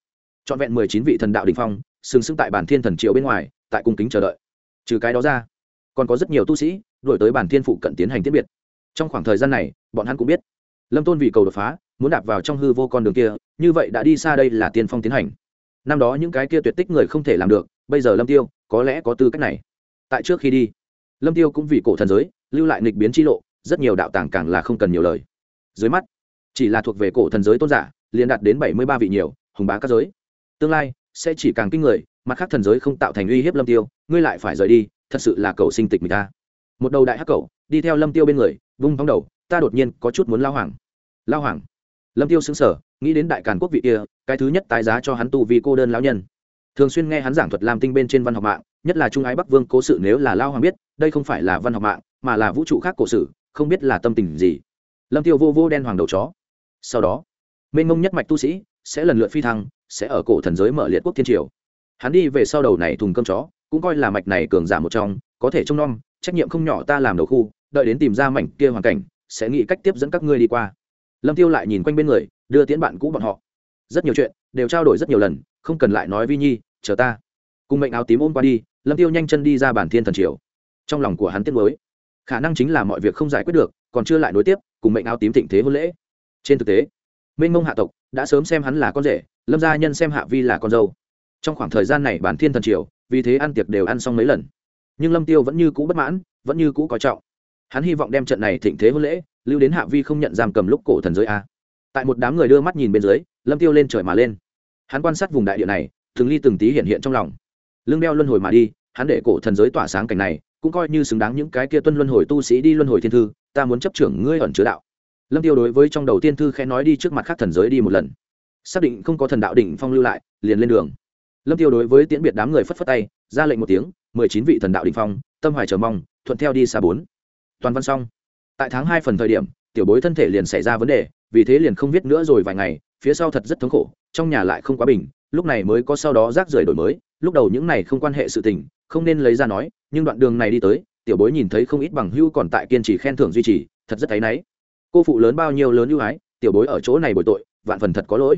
trọn vẹn mười chín vị thần đạo đình phong, sừng sững tại bản thiên thần triều bên ngoài, tại cung kính chờ đợi. Trừ cái đó ra, còn có rất nhiều tu sĩ đổi tới bản thiên phụ cận tiến hành tiết biệt. Trong khoảng thời gian này, bọn hắn cũng biết, lâm tôn vì cầu đột phá muốn đạp vào trong hư vô con đường kia, như vậy đã đi xa đây là tiên phong tiến hành. Năm đó những cái kia tuyệt tích người không thể làm được, bây giờ lâm tiêu, có lẽ có tư cách này. Tại trước khi đi, lâm tiêu cũng vì cổ thần giới, lưu lại nghịch biến chi lộ, rất nhiều đạo tàng càng là không cần nhiều lời. Dưới mắt, chỉ là thuộc về cổ thần giới tôn giả, liền đạt đến bảy mươi ba vị nhiều, hùng bá các giới. Tương lai, sẽ chỉ càng kinh người, mặt khác thần giới không tạo thành uy hiếp lâm tiêu, ngươi lại phải rời đi, thật sự là cầu sinh tịch người ta. Một đầu đại hắc cầu đi theo lâm tiêu bên người, vung thóng đầu, ta đột nhiên có chút muốn lao hoàng. Lao hoàng lâm tiêu xứng sở nghĩ đến đại càn quốc vị kia, cái thứ nhất tái giá cho hắn tu vì cô đơn lão nhân. Thường xuyên nghe hắn giảng thuật làm tinh bên trên văn học mạng, nhất là trung ái bắc vương cố sự nếu là lao hoàng biết, đây không phải là văn học mạng, mà là vũ trụ khác cổ sử không biết là tâm tình gì. Lâm tiêu vô vô đen hoàng đầu chó. Sau đó, mênh mông nhất mạch tu sĩ sẽ lần lượt phi thăng, sẽ ở cổ thần giới mở liệt quốc thiên triều. Hắn đi về sau đầu này thùng cơm chó, cũng coi là mạch này cường giả một trong, có thể trông nom, trách nhiệm không nhỏ ta làm đầu khu, đợi đến tìm ra mảnh kia hoàn cảnh, sẽ nghĩ cách tiếp dẫn các ngươi đi qua lâm tiêu lại nhìn quanh bên người, đưa tiễn bạn cũ bọn họ. Rất nhiều chuyện đều trao đổi rất nhiều lần, không cần lại nói vi nhi, chờ ta. Cùng mệnh áo tím ôm qua đi, lâm tiêu nhanh chân đi ra bản thiên thần triều. Trong lòng của hắn tiếc mới khả năng chính là mọi việc không giải quyết được, còn chưa lại nối tiếp, cùng mệnh áo tím thịnh thế hôn lễ. Trên thực tế, minh mông hạ tộc đã sớm xem hắn là con rể, lâm gia nhân xem hạ vi là con dâu. Trong khoảng thời gian này bản thiên thần triều, vì thế ăn tiệc đều ăn xong mấy lần. Nhưng lâm tiêu vẫn như cũ bất mãn, vẫn như cũ coi trọng. Hắn hy vọng đem trận này thịnh thế hôn lễ lưu đến hạ vi không nhận giam cầm lúc cổ thần giới a. Tại một đám người đưa mắt nhìn bên dưới, lâm tiêu lên trời mà lên. Hắn quan sát vùng đại địa này, từng ly từng tí hiện hiện trong lòng. Lưng đeo luân hồi mà đi, hắn để cổ thần giới tỏa sáng cảnh này, cũng coi như xứng đáng những cái kia tuân luân hồi tu sĩ đi luân hồi thiên thư, ta muốn chấp trưởng ngươi ẩn chứa đạo. Lâm tiêu đối với trong đầu tiên thư khẽ nói đi trước mặt khác thần giới đi một lần. Xác định không có thần đạo đỉnh phong lưu lại, liền lên đường. Lâm tiêu đối với tiễn biệt đám người phất phất tay, ra lệnh một tiếng, mười chín vị thần đạo đỉnh phong, tâm hoài chờ mong, thuận theo đi xa bốn. Toàn văn xong tại tháng hai phần thời điểm, tiểu bối thân thể liền xảy ra vấn đề, vì thế liền không viết nữa rồi vài ngày, phía sau thật rất thống khổ, trong nhà lại không quá bình, lúc này mới có sau đó rác rưởi đổi mới, lúc đầu những này không quan hệ sự tình, không nên lấy ra nói, nhưng đoạn đường này đi tới, tiểu bối nhìn thấy không ít bằng hưu còn tại kiên trì khen thưởng duy trì, thật rất thấy náy. Cô phụ lớn bao nhiêu lớn ưu ái, tiểu bối ở chỗ này bồi tội, vạn phần thật có lỗi.